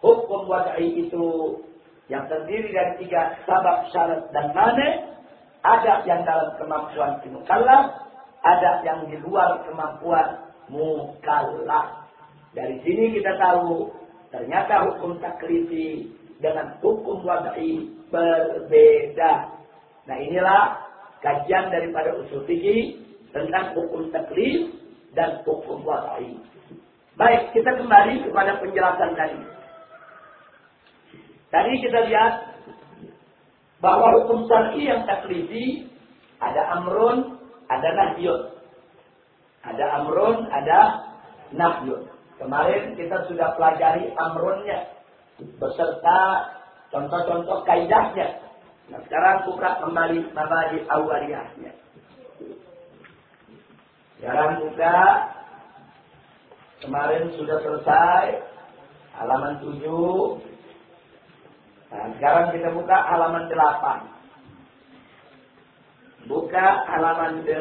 hukum wad'i itu yang terdiri dari tiga sabab syarat dan mane ada yang dalam kemampuan mukallaf ada yang di luar kemampuan mukallaf Dari sini kita tahu ternyata hukum taklifi dengan hukum wadai berbeda. Nah inilah kajian daripada usul fikih tentang hukum taklif dan hukum wadai. Baik, kita kembali kepada penjelasan tadi. Tadi kita lihat bahwa hukum syar'i yang taklifi ada amrun, ada nahyun. Ada amrun, ada nahyun. Kemarin kita sudah pelajari amrunnya beserta contoh-contoh kaidahnya. Nah, sekarang buka kembali mabadi awaliyahnya. Sekarang buka kemarin sudah selesai halaman 7. Nah, sekarang kita buka halaman 8. Buka halaman 8.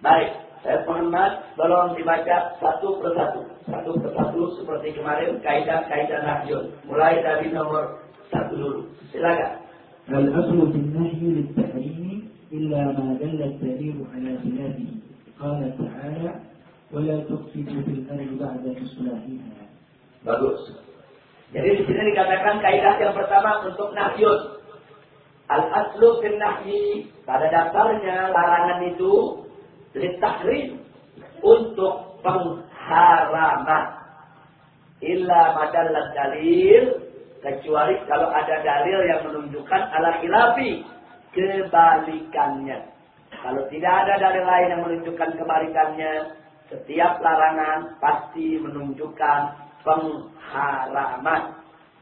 Baik, saya Muhammad tolong dibaca satu persatu. Satu persatu seperti kemarin kaidah-kaidah nahyun. Mulai dari nomor satu dulu. Silakan. الأصل في النهي للتحريم إلا ما دل الدليل على خلافه قال تعالى ولا تفسدوا في الأرض بعد إصلاحها Bagus. Jadi di sini dikatakan kaidah yang pertama untuk nahyun. Al aslu fil nahyi. Pada dasarnya larangan itu litahrim untuk pengharaman illa madallat dalil kecuali kalau ada dalil yang menunjukkan ala khilafi kebalikannya. Kalau tidak ada dalil lain yang menunjukkan kebalikannya setiap larangan pasti menunjukkan pengharaman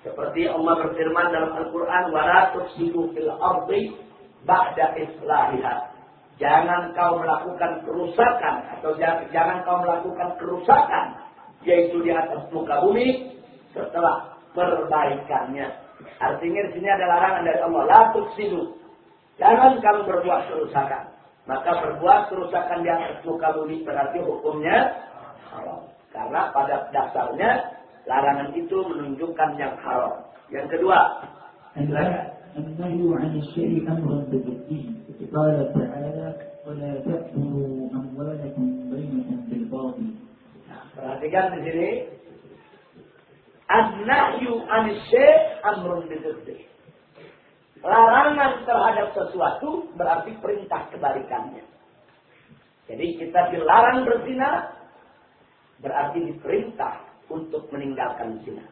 seperti Allah berfirman dalam Al-Quran wala tufsidu fil ardi ba'da islahiha Jangan kau melakukan kerusakan atau jangan kau melakukan kerusakan yaitu di atas muka bumi setelah perbaikannya. Artinya di sini ada larangan dari Allah, la. Jangan kamu berbuat kerusakan. Maka berbuat kerusakan di atas muka bumi berarti hukumnya. Karena pada dasarnya larangan itu menunjukkan yang haram. Yang kedua, النهي عن الشيء أمر بالدين قال تعالى ولا تأكلوا أموالكم بينكم بالباطل Perhatikan di sini. An-nahyu anisy amrun biduddi. Larangan terhadap sesuatu berarti perintah kebalikannya. Jadi kita dilarang berzina berarti diperintah untuk meninggalkan zina.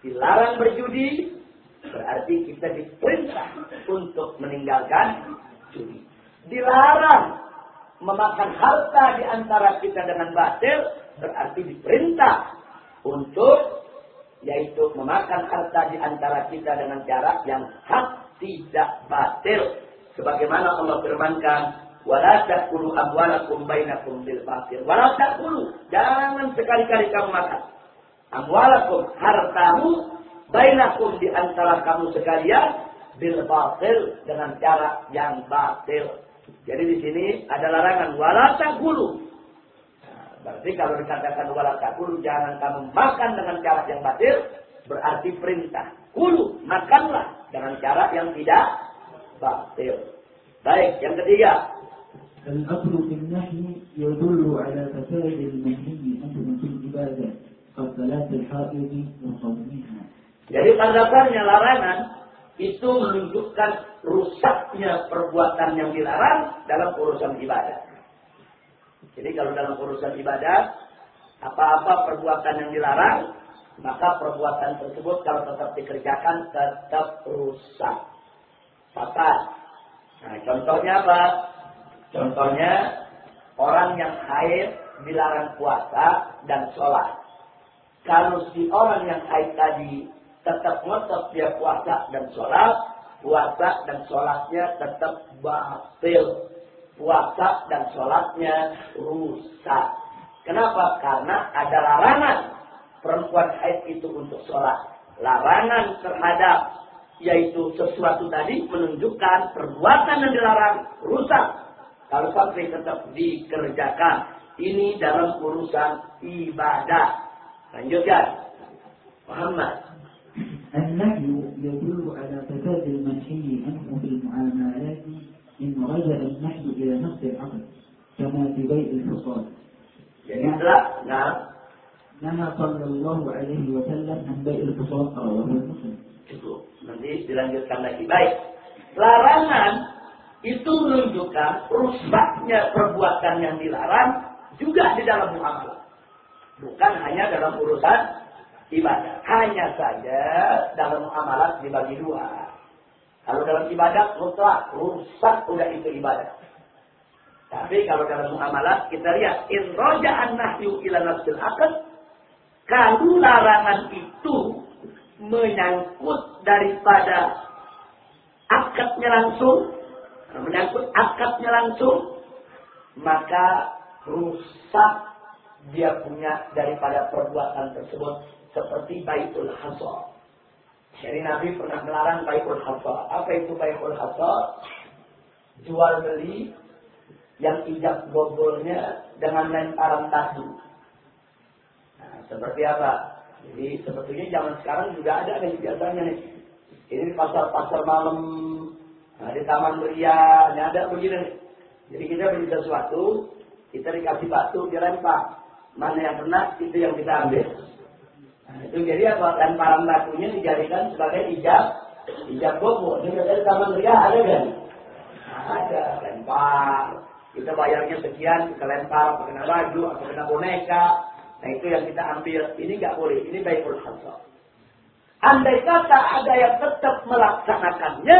Dilarang berjudi berarti kita diperintah untuk meninggalkan judi. Dilarang memakan harta di antara kita dengan batil berarti diperintah untuk yaitu memakan harta di antara kita dengan cara yang hak tidak batil sebagaimana Allah firmankan wala taqulu amwalakum bainakum bil batil wala taqulu jangan sekali-kali kamu makan amwalakum hartamu bainakum di antara kamu sekalian bil batil dengan cara yang batil jadi di sini ada larangan wala takulu. Nah, berarti kalau dikatakan wala takulu jangan kamu makan dengan cara yang batil berarti perintah. Kulu makanlah dengan cara yang tidak batil. Baik, yang ketiga. الأصل في النهي يدل على فساد المنهي عنه في العبادة كصلاة الحائض وصومها. Jadi pada dasarnya larangan itu menunjukkan rusaknya perbuatan yang dilarang dalam urusan ibadah. Jadi kalau dalam urusan ibadah, apa-apa perbuatan yang dilarang, maka perbuatan tersebut kalau tetap dikerjakan tetap rusak. Fatal. Nah, contohnya apa? Contohnya orang yang haid dilarang puasa dan sholat. Kalau si orang yang haid tadi tetap ngotot dia puasa dan sholat, puasa dan sholatnya tetap batil. Puasa dan sholatnya rusak. Kenapa? Karena ada larangan perempuan haid itu untuk sholat. Larangan terhadap yaitu sesuatu tadi menunjukkan perbuatan yang dilarang rusak. Kalau sampai tetap dikerjakan. Ini dalam urusan ibadah. Lanjutkan. Muhammad. النهي يدل على فساد المنهي عنه في المعاملات إن رجع النهي إلى نفس العقل كما في بيع الفصال Jadi setelah, nah, نهى صلى الله عليه وسلم عن بيع القصاص رواه مسلم itu nanti dilanjutkan lagi. Baik, larangan itu menunjukkan rusaknya perbuatan yang dilarang juga di dalam muamalah. Bukan hanya dalam urusan ibadah. Hanya saja dalam muamalah dibagi dua. Kalau dalam ibadah mutlak rusak udah itu ibadah. Tapi kalau dalam muamalah kita lihat in roja'an nahyu ila nafsil akad kalau larangan itu menyangkut daripada akadnya langsung, menyangkut akadnya langsung, maka rusak dia punya daripada perbuatan tersebut seperti baitul hasar. Jadi Nabi pernah melarang baitul hasar. Apa itu baitul hasar? Jual beli yang ijab bobolnya dengan lemparan batu. Seperti apa? Jadi sebetulnya zaman sekarang juga ada nih biasanya nih. Ini pasar-pasar malam, nah, di Taman Ria, ini ada begini. Jadi kita beli sesuatu, kita dikasih batu, dilempar. Mana yang kena, itu yang kita ambil. Nah, itu jadi apa? Lemparan batunya dijadikan sebagai ijab, ijab bobo. Ini biasanya di Taman Ria ada kan? Nah, ada, lempar. Kita bayarnya sekian, kita lempar, apa kena baju, apa kena boneka, Nah itu yang kita ambil. Ini nggak boleh. Ini baikul hasad. Andai kata ada yang tetap melaksanakannya,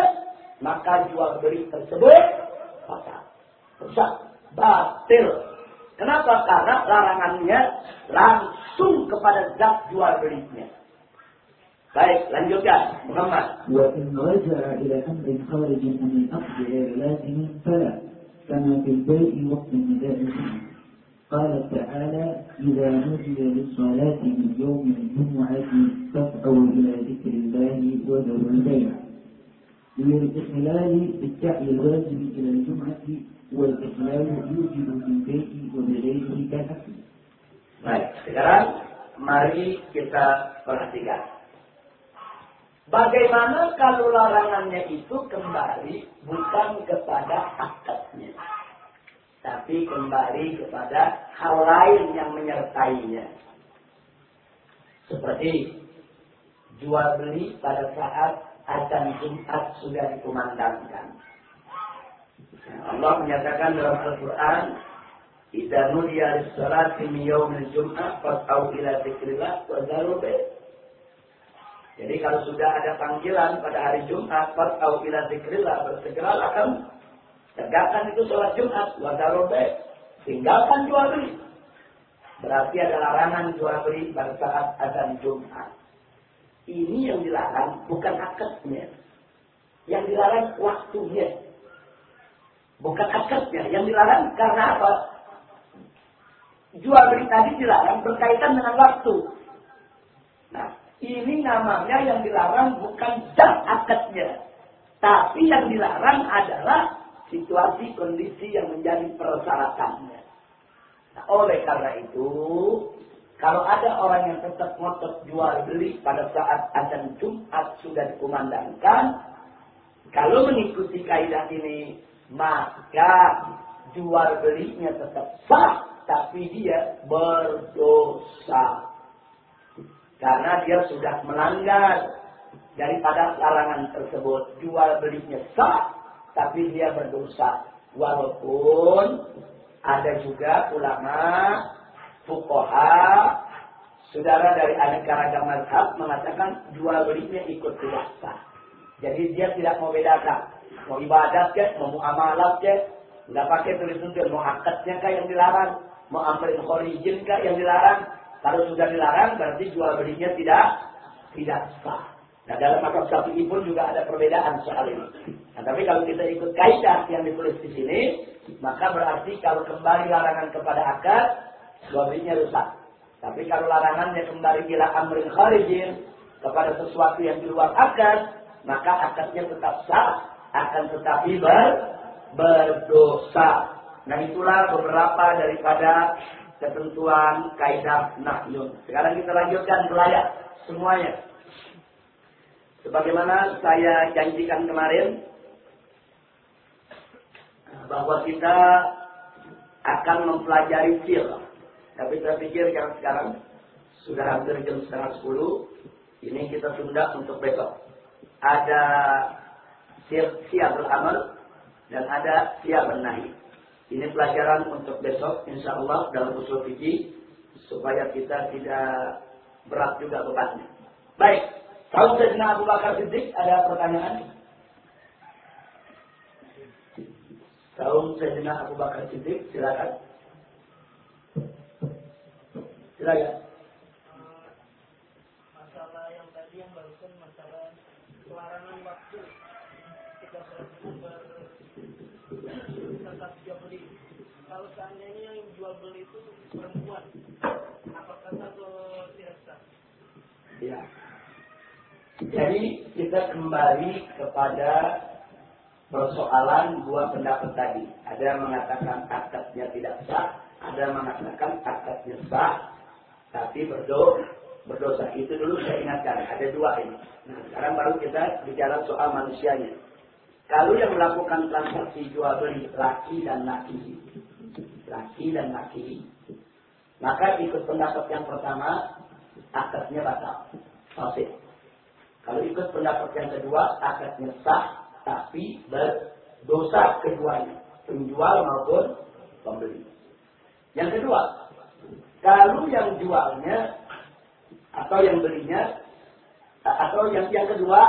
maka jual beli tersebut fatal. Rusak. Batil. Kenapa? Karena larangannya langsung kepada zat jual belinya. Baik, lanjutkan. Muhammad. وإن رجع إلى أمر خارج عن الأصل غير لازم فلا كما في البيع وقت النداء فيه قال تعالى إذا نودي للصلاة من يوم الجمعة فاسعوا إلى ذكر الله وذروا البيع للإخلال بالسعي الواجب إلى الجمعة والإخلال يوجد في البيت وبغيره كالحكم Baik, sekarang mari kita perhatikan. Bagaimana kalau larangannya itu kembali bukan kepada akadnya tapi kembali kepada hal lain yang menyertainya. Seperti jual beli pada saat azan Jumat sudah dikumandangkan. Allah menyatakan dalam Al-Quran, "Idza nudiya lis-salati min yaumil jum'ah fas'au ila dzikrillah wa Jadi kalau sudah ada panggilan pada hari Jumat, fas'au ila dzikrillah, bersegeralah kamu Tegakkan itu sholat Jumat. Wadarobe. Tinggalkan jual beli. Berarti ada larangan jual beli pada saat azan Jumat. Ini yang dilarang bukan akadnya. Yang dilarang waktunya. Bukan akadnya. Yang dilarang karena apa? Jual beli tadi dilarang berkaitan dengan waktu. Nah, ini namanya yang dilarang bukan zat akadnya. Tapi yang dilarang adalah situasi kondisi yang menjadi persyaratannya. Nah, oleh karena itu, kalau ada orang yang tetap ngotot jual beli pada saat azan Jumat sudah dikumandangkan, kalau mengikuti kaidah ini, maka jual belinya tetap sah, tapi dia berdosa. Karena dia sudah melanggar daripada larangan tersebut. Jual belinya sah, tapi dia berdosa. Walaupun ada juga ulama, fukoha, saudara dari aneka ragam mazhab mengatakan jual belinya ikut tidak. Jadi dia tidak mau bedakan. Mau ibadat ke, mau muamalat ke, nggak pakai tulis tulis mau akadnya kah yang dilarang, mau amrin khorijin kah yang dilarang. Kalau sudah dilarang berarti jual belinya tidak tidak sah. Nah dalam makam syafi'i pun juga ada perbedaan soal ini. Nah, tapi kalau kita ikut kaidah yang ditulis di sini, maka berarti kalau kembali larangan kepada akad, suaminya rusak. Tapi kalau larangannya kembali bila amrin kharijin kepada sesuatu yang di luar akad, maka akadnya tetap sah, akan tetapi ber, berdosa. Nah itulah beberapa daripada ketentuan kaidah nahyun. Sekarang kita lanjutkan ke layak semuanya. Sebagaimana saya janjikan kemarin bahwa kita akan mempelajari fil. Tapi saya pikir yang sekarang sudah hampir jam setengah sepuluh. Ini kita tunda untuk besok. Ada siap beramal dan ada siap bernahi. Ini pelajaran untuk besok, insya Allah dalam usul fikih supaya kita tidak berat juga bebannya. Baik, kalau Sayyidina Abu Bakar Siddiq ada pertanyaan? Saum Sayyidina Abu Bakar Siddiq, silakan. Silakan. Masalah yang tadi yang barusan masalah pelarangan waktu kita ber tetap jual beli. Kalau seandainya yang jual beli itu perempuan, apakah atau tidak sah? Ya. Jadi kita kembali kepada persoalan dua pendapat tadi. Ada yang mengatakan akadnya tidak sah, ada yang mengatakan akadnya sah, tapi berdosa. Berdosa itu dulu saya ingatkan, ada dua ini. Nah, sekarang baru kita bicara soal manusianya. Kalau yang melakukan transaksi jual beli laki dan laki, laki dan laki, maka ikut pendapat yang pertama, akadnya batal, fasih. Kalau ikut pendapat yang kedua, akadnya sah, tapi berdosa keduanya, penjual maupun pembeli. Yang kedua, kalau yang jualnya atau yang belinya atau yang yang kedua,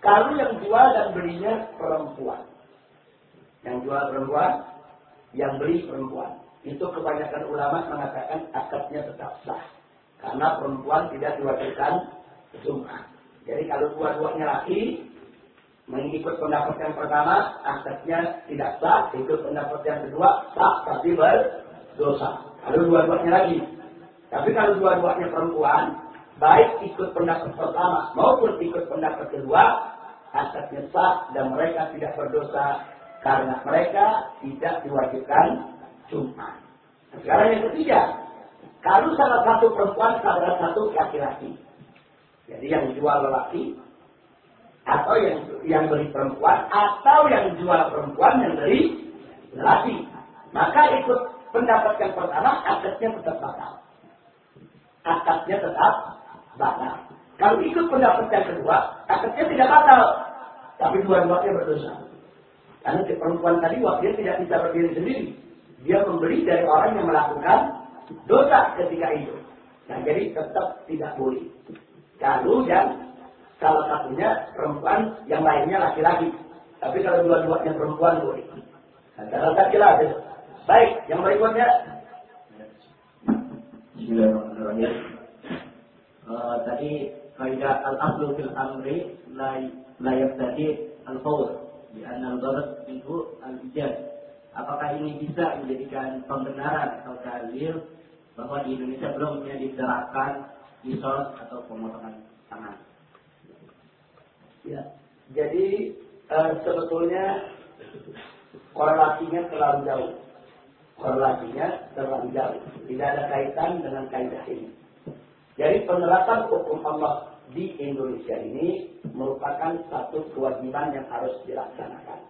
kalau yang jual dan belinya perempuan. Yang jual perempuan, yang beli perempuan. Itu kebanyakan ulama mengatakan akadnya tetap sah. Karena perempuan tidak diwajibkan Jumat. Jadi kalau dua-duanya laki, mengikut pendapat yang pertama, akadnya tidak sah, ikut pendapat yang kedua, sah tapi berdosa. Kalau dua-duanya lagi. Tapi kalau dua-duanya perempuan, baik ikut pendapat pertama maupun ikut pendapat kedua, akadnya sah dan mereka tidak berdosa karena mereka tidak diwajibkan Jumat. Sekarang yang ketiga, kalau salah satu perempuan, salah satu laki-laki. Jadi yang jual lelaki, atau yang yang beli perempuan atau yang jual perempuan yang beli laki maka ikut pendapat yang pertama akadnya tetap batal. Akadnya tetap batal. Kalau ikut pendapat yang kedua akadnya tidak batal. Tapi dua-duanya berdosa. Karena si perempuan tadi waktu dia tidak bisa berdiri sendiri. Dia membeli dari orang yang melakukan dosa ketika itu. Nah jadi tetap tidak boleh. Kalau yang Salah satunya perempuan, yang lainnya laki-laki. Tapi kalau dua-duanya perempuan boleh. Antara laki-laki. Baik, yang berikutnya. Bismillahirrahmanirrahim. Uh, tadi kaidah al-aslu fil amri la la yaftadi al-fawr di anna al-gharat minhu al-ijaz. Apakah ini bisa menjadikan pembenaran atau dalil bahwa di Indonesia belum diterapkan kisos atau pemotongan tangan? Ya. Jadi uh, sebetulnya korelasinya terlalu jauh. Korelasinya terlalu jauh. Tidak ada kaitan dengan kaidah ini. Jadi penerapan hukum Allah di Indonesia ini merupakan satu kewajiban yang harus dilaksanakan.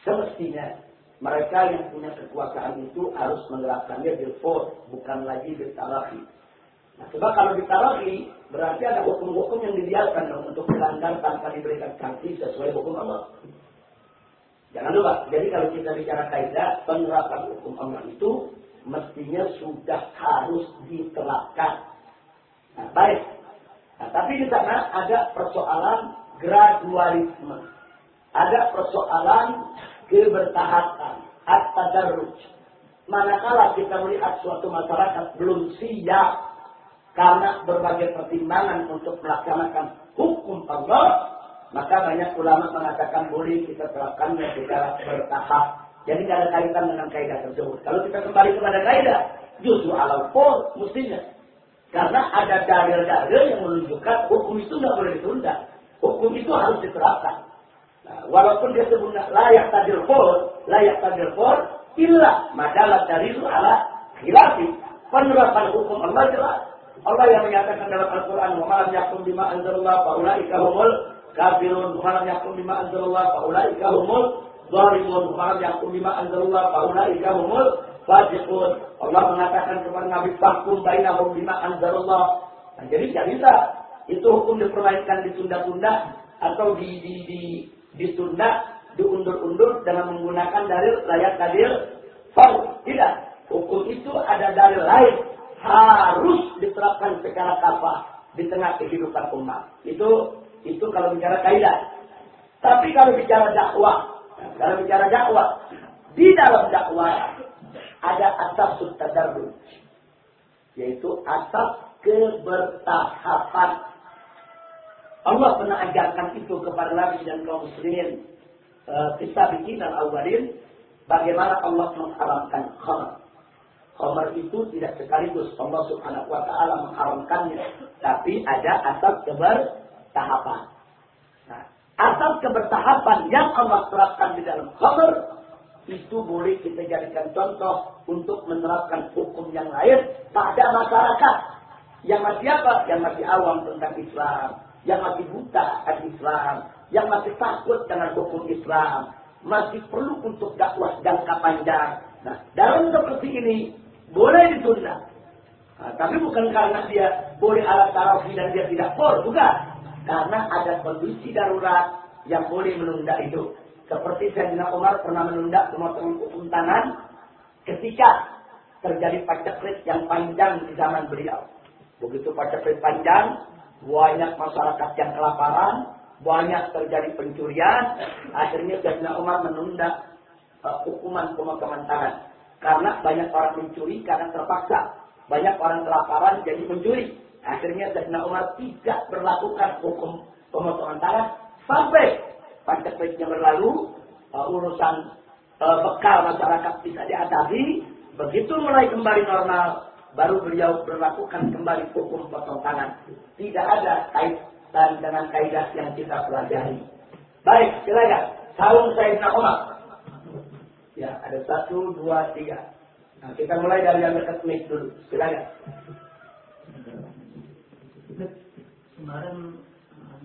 Semestinya mereka yang punya kekuasaan itu harus menerapkannya bil bukan lagi bil Nah, sebab kalau ditaruhi, berarti ada hukum-hukum yang dibiarkan untuk melanggar tanpa diberikan sanksi sesuai hukum Allah. Jangan lupa, jadi kalau kita bicara kaidah, penerapan hukum Allah itu mestinya sudah harus diterapkan. Nah, baik. Nah, tapi di sana ada persoalan gradualisme. Ada persoalan kebertahapan, at-tadarruj. Manakala kita melihat suatu masyarakat belum siap karena berbagai pertimbangan untuk melaksanakan hukum Allah, maka banyak ulama mengatakan boleh kita terapkannya secara bertahap. Jadi tidak ada kaitan dengan kaidah tersebut. Kalau kita kembali kepada kaidah, justru alal pol mestinya. Karena ada dalil-dalil yang menunjukkan hukum itu tidak boleh ditunda. Hukum itu harus diterapkan. Nah, walaupun dia sebutnya layak tadir pol, layak tadir pol, illa madalah dari itu ala khilafi. Penerapan hukum Allah jelas. Allah yang menyatakan dalam Al-Quran, "Wa yakum bima anzalallah fa ulaika humul kafirun, wa yakum bima anzalallah fa ulaika humul zalimun, wa yakum bima anzalallah fa ulaika humul fasiqun. Allah mengatakan kepada Nabi Fakum bainahum bima anzalallah. Nah, jadi bisa itu hukum dipermainkan ditunda-tunda atau di di di ditunda, diundur-undur dengan menggunakan dalil layak dalil fal. Tidak. Hukum itu ada dalil lain harus diterapkan secara kafah di tengah kehidupan umat. Itu itu kalau bicara kaidah. Tapi kalau bicara dakwah, kalau bicara dakwah, di dalam dakwah ada asas tadarruj yaitu asas kebertahapan. Allah pernah ajarkan itu kepada Nabi dan kaum muslimin kisah bikin dan awalin bagaimana Allah mengharamkan khamar. Khamar itu tidak sekaligus Allah Subhanahu wa taala mengharamkannya, tapi ada asas kebertahapan. Nah, asas kebertahapan yang Allah terapkan di dalam khamar itu boleh kita jadikan contoh untuk menerapkan hukum yang lain pada masyarakat yang masih apa? Yang masih awam tentang Islam, yang masih buta akan Islam, yang masih takut dengan hukum Islam, masih perlu untuk dakwah jangka panjang. Nah, dalam seperti ini boleh ditunda. Nah, tapi bukan karena dia boleh alat tarafi dan dia tidak por, bukan. Karena ada kondisi darurat yang boleh menunda itu. Seperti Sayyidina Umar pernah menunda pemotongan hukum tangan ketika terjadi paceklik yang panjang di zaman beliau. Begitu paceklik panjang, banyak masyarakat yang kelaparan, banyak terjadi pencurian, akhirnya Sayyidina Umar menunda uh, hukuman pemotongan tangan. Karena banyak orang mencuri karena terpaksa. Banyak orang kelaparan jadi mencuri. Akhirnya Sayyidina Umar tidak berlakukan hukum pemotongan tangan sampai pancakliknya berlalu, uh, urusan uh, bekal masyarakat bisa diatasi, begitu mulai kembali normal, baru beliau berlakukan kembali hukum potong tangan. Tidak ada kaitan dengan kaidah yang kita pelajari. Baik, silakan. Saung Sayyidina Umar. Ya, ada satu, dua, tiga. Nah, kita mulai dari yang dekat dulu. Silakan. Kemarin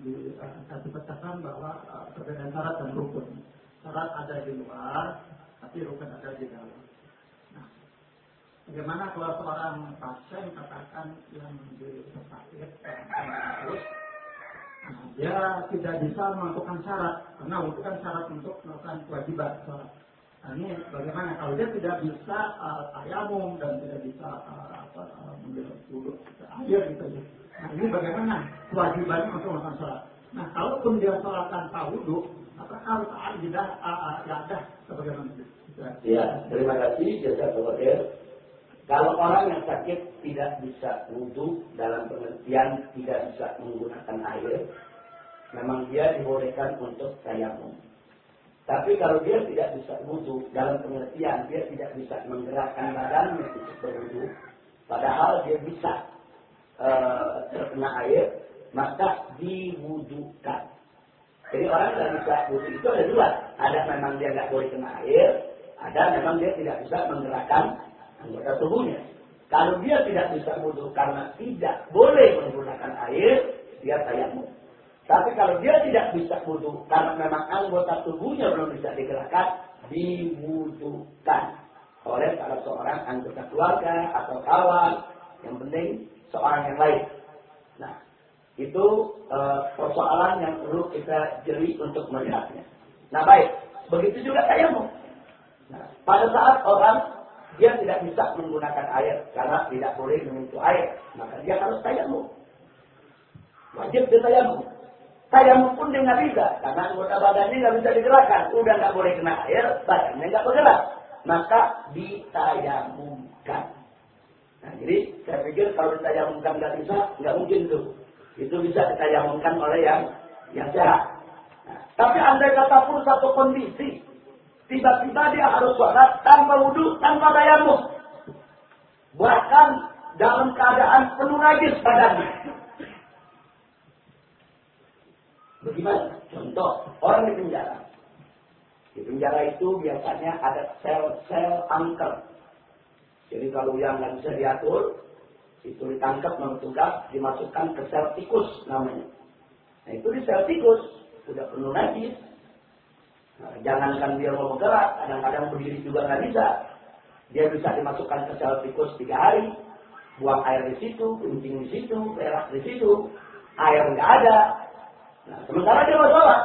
di uh, petakan bahwa uh, perbedaan syarat dan rukun. Syarat ada di luar, tapi rukun ada di dalam. Nah, bagaimana kalau seorang pasien katakan yang di sakit, terus nah, dia tidak bisa melakukan syarat karena itu kan syarat untuk melakukan kewajiban. Nah, ini bagaimana kalau dia tidak bisa uh, tayamum dan tidak bisa uh, apa, uh, mengambil air gitu ya Nah ini bagaimana kewajibannya untuk melakukan sholat. Nah kalaupun dia sholat tanpa wudhu, apakah harus tidak ada sebagaimana itu? Ya, terima kasih jasa khawatir. Kalau orang yang sakit tidak bisa wudhu dalam pengertian tidak bisa menggunakan air, memang dia dibolehkan untuk tayamum. Tapi kalau dia tidak bisa wudhu dalam pengertian dia tidak bisa menggerakkan badannya untuk berwudhu, padahal dia bisa uh, terkena air, maka diwujukan. Jadi orang yang bisa wudhu itu ada dua. Ada memang dia nggak boleh kena air, ada memang dia tidak bisa menggerakkan anggota tubuhnya. Kalau dia tidak bisa wudhu karena tidak boleh menggunakan air, dia tayamum. Tapi kalau dia tidak bisa wudhu karena memang anggota tubuhnya belum bisa digerakkan, diwujukan oleh salah seorang anggota keluarga atau kawan. Yang penting seorang yang lain. Nah, itu e, persoalan yang perlu kita jeli untuk melihatnya. Nah, baik. Begitu juga tayamum. Nah, pada saat orang dia tidak bisa menggunakan air karena tidak boleh menyentuh air, maka dia harus tayamum. Wajib dia tayamum. Tayamum pun dia nggak bisa karena anggota badannya nggak bisa digerakkan. Udah nggak boleh kena air, badannya nggak bergerak. Maka ditayamumkan. Nah, jadi saya pikir kalau ditayamumkan nggak bisa, nggak mungkin tuh. Itu bisa ditayamumkan oleh yang yang sehat. Nah, tapi andai kata pun satu kondisi, tiba-tiba dia harus sholat tanpa wudhu, tanpa tayamum. Bahkan dalam keadaan penuh najis badannya. Bagaimana? Contoh, orang di penjara. Di penjara itu biasanya ada sel-sel angker jadi kalau yang nggak bisa diatur, itu ditangkap tugas, dimasukkan ke sel tikus namanya. Nah itu di sel tikus, sudah penuh najis. Nah, jangankan dia mau bergerak, kadang-kadang berdiri juga nggak bisa. Dia bisa dimasukkan ke sel tikus tiga hari, buang air di situ, kencing di situ, berak di situ, air nggak ada. Nah, sementara dia mau sholat,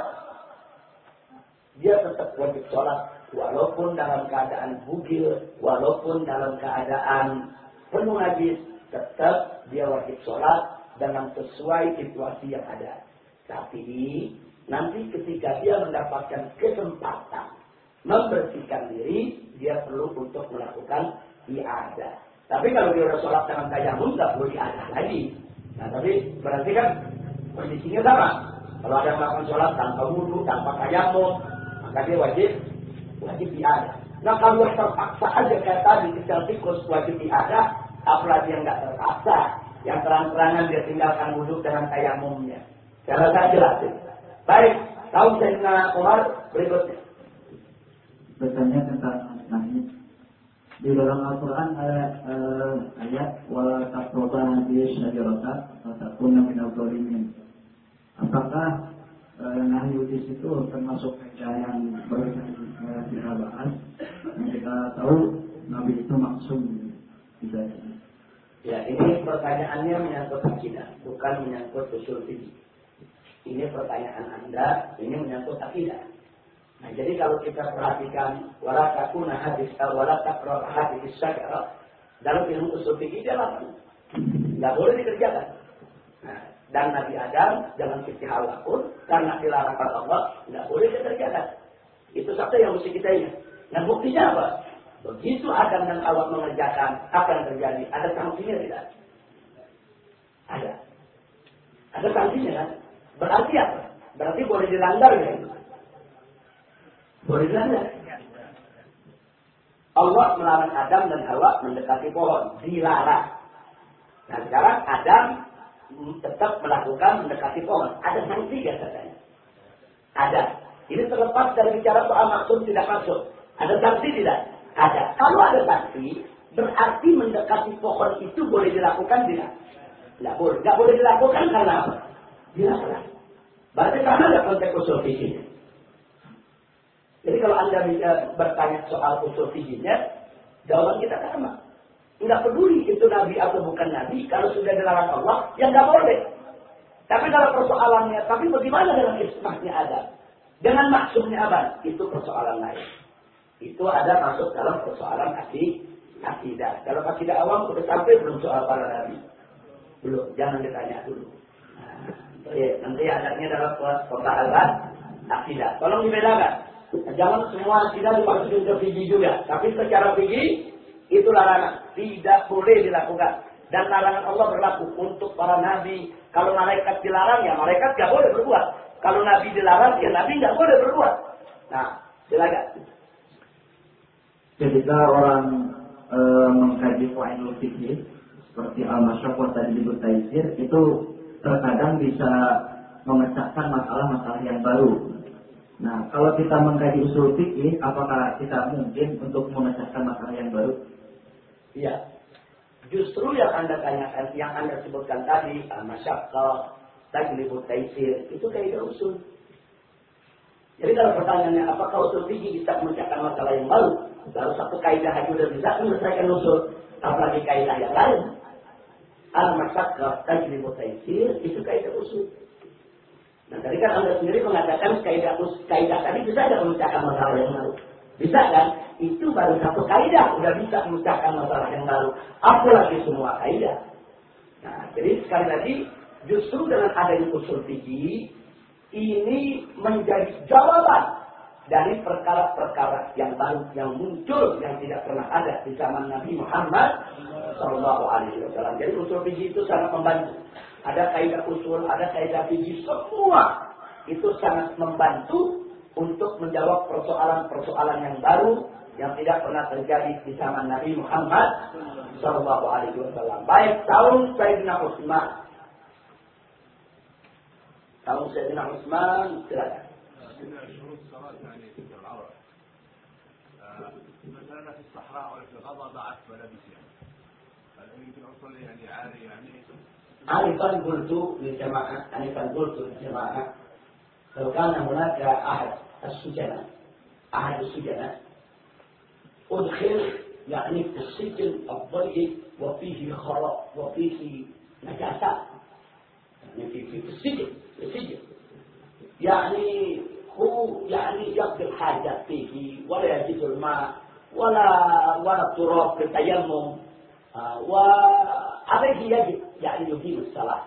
dia tetap wajib sholat walaupun dalam keadaan bugil, walaupun dalam keadaan penuh najis, tetap dia wajib sholat dengan sesuai situasi yang ada. Tapi nanti ketika dia mendapatkan kesempatan membersihkan diri, dia perlu untuk melakukan iada. Tapi kalau dia sudah sholat dengan tayamum, nggak perlu iada lagi. Nah, tapi berarti kan kondisinya sama. Kalau ada yang melakukan sholat tanpa wudhu, tanpa tayamum, maka dia wajib wajib iada. Nah kalau terpaksa aja kayak tadi kecil tikus wajib iada, apalagi yang nggak terpaksa, yang terang-terangan dia tinggalkan wudhu dengan tayamumnya. Saya rasa jelas. Baik, tahu Sayyidina Umar berikutnya. Bertanya tentang nahi. Di dalam Al-Quran ada uh, ayat wala taqroba hadhihi syajarata wa takuna minal. Apakah nahi di situ termasuk kaidah yang uh, kita? Yang kita tahu Nabi itu maksum tidak. Ya, ini pertanyaannya menyangkut akidah, bukan menyangkut usul fikih. Ini pertanyaan Anda, ini menyangkut akidah. Nah, jadi kalau kita perhatikan wala takuna hadis wala takra hadis syakara dalam ilmu usul fikih larang. Enggak boleh dikerjakan. Dan Nabi Adam fikih Allah pun karena dilarang Allah enggak boleh dikerjakan. Itu satu yang mesti kita ingat. Nah, buktinya apa? Begitu Adam dan Allah mengerjakan, apa yang terjadi? Ada sanksinya tidak? Ada. Ada sanksinya kan? Berarti apa? Berarti boleh dilanggar ya? Boleh dilanggar. Allah melarang Adam dan Hawa mendekati pohon. Dilarang. Nah sekarang Adam tetap melakukan mendekati pohon. Ada sanksi ya katanya? Ada. Ini terlepas dari bicara soal maksud tidak maksud. Ada sanksi tidak? Ada. Kalau ada sanksi, berarti mendekati pohon itu boleh dilakukan tidak? Tidak boleh. Tidak boleh dilakukan karena apa? Dilarang. Berarti sama ada konteks usul fikihnya. Jadi kalau Anda bertanya soal usul fikihnya, jawaban kita sama. Enggak peduli itu Nabi atau bukan Nabi, kalau sudah dilarang Allah, ya nggak boleh. Tapi kalau persoalannya, tapi bagaimana dengan ismahnya ada? Dengan maksudnya apa? Itu persoalan lain. Itu ada masuk dalam persoalan akidah. Kalau akidah awam sudah sampai belum soal para Nabi? Belum, jangan ditanya dulu. Nah, ya, nanti adanya dalam pembahasan akidah. Tolong dibedakan. Jangan semua tidak dimasukin ke fikih juga. Tapi secara fikih itu larangan. Tidak boleh dilakukan. Dan larangan Allah berlaku untuk para nabi. Kalau malaikat dilarang, ya malaikat nggak boleh berbuat. Kalau nabi dilarang, ya nabi nggak boleh berbuat. Nah, silakan. Ketika orang e, mengkaji Fu'ainul Fikih, seperti Al-Masyaqqah tadi disebut Taisir, itu terkadang bisa memecahkan masalah-masalah yang baru. Nah, kalau kita mengkaji usul fikih, apakah kita mungkin untuk memecahkan masalah yang baru? Iya. Justru yang Anda tanyakan, yang Anda sebutkan tadi, al-masyaqqah, tajlibut taisir, itu kaidah usul. Jadi kalau pertanyaannya, apakah usul fikih bisa memecahkan masalah yang baru? Baru satu kaidah aja sudah bisa menyelesaikan usul, apalagi kaidah yang lain. Al-masyaqqah, tajlibut taisir, itu kaidah usul. Nah tadi kan Anda sendiri mengatakan kaidah kaidah tadi bisa ada memecahkan masalah yang baru. Bisa kan? Itu baru satu kaidah udah bisa memecahkan masalah yang baru. Apalagi semua kaidah. Nah, jadi sekali lagi justru dengan adanya usul fikih ini menjadi jawaban dari perkara-perkara yang baru yang muncul yang tidak pernah ada di zaman Nabi Muhammad Shallallahu Alaihi Wasallam. Jadi usul fikih itu sangat membantu ada kaidah usul, ada kaidah fikih, semua itu sangat membantu untuk menjawab persoalan-persoalan yang baru yang tidak pernah terjadi di zaman Nabi Muhammad Shallallahu Alaihi Wasallam. Baik tahun Sayyidina Utsman, tahun Sayyidina Utsman silakan. مثلا في الصحراء ولا في الغضب ضعف ملابسها هل يمكن ان اصلي يعني عاري يعني ألفا قلت للجماعة ألفا قلت للجماعة لو كان هناك أحد السجناء أحد السجناء أدخل يعني في السجن الضيق وفيه خراب وفيه نجاسات يعني في في, السجن السجن يعني هو يعني يقضي الحاجة فيه ولا يجد الماء ولا ولا التراب في التيمم. آه، وعليه يجب يعني يقيم الصلاة.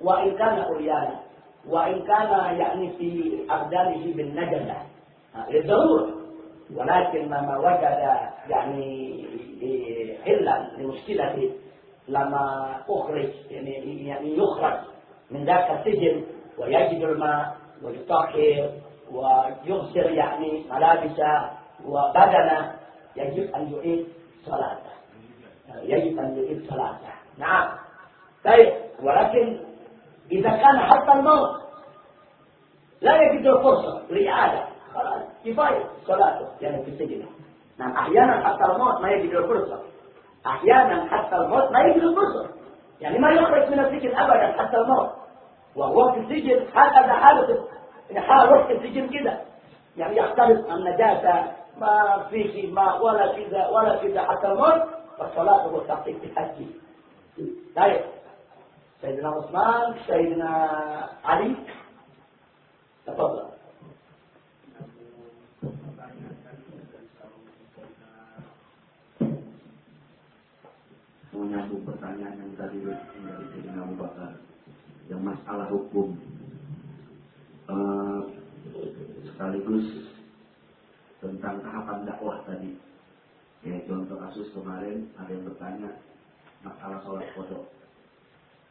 وإن كان عريانا وإن كان يعني في أبدانه بالنجدة. آه، للضرورة. ولكن لما وجد يعني حلا لمشكلته لما أخرج يعني يعني يخرج من ذاك السجن ويجد الماء ويطهر ويغسل يعني ملابسه وبدنه يجب أن يعيد صلاته. يجب أن يعيد صلاته. نعم. طيب ولكن إذا كان حتى الموت لا يجد الفرصة لإعادة. خلاص كفاية. صلاته يعني في السجن. نعم. أحيانا حتى الموت ما يجد الفرصة أحيانا حتى الموت ما يجد الفرصة يعني ما يخرج من السجن أبدا حتى الموت. وهو في السجن هكذا حالة حال وقت السجن كده. يعني يختلط النجاسة ما فيه ماء ولا كذا ولا كذا حتى الموت. فصلاته تقي بحجه طيب. سيدنا عثمان سيدنا علي. تفضل. Menyambung pertanyaan yang tadi dari Sayyidina Abu Bakar. Yang masalah hukum. Eh, sekaligus tentang tahapan dakwah tadi. Ya contoh kasus kemarin ada yang bertanya masalah sholat kodok.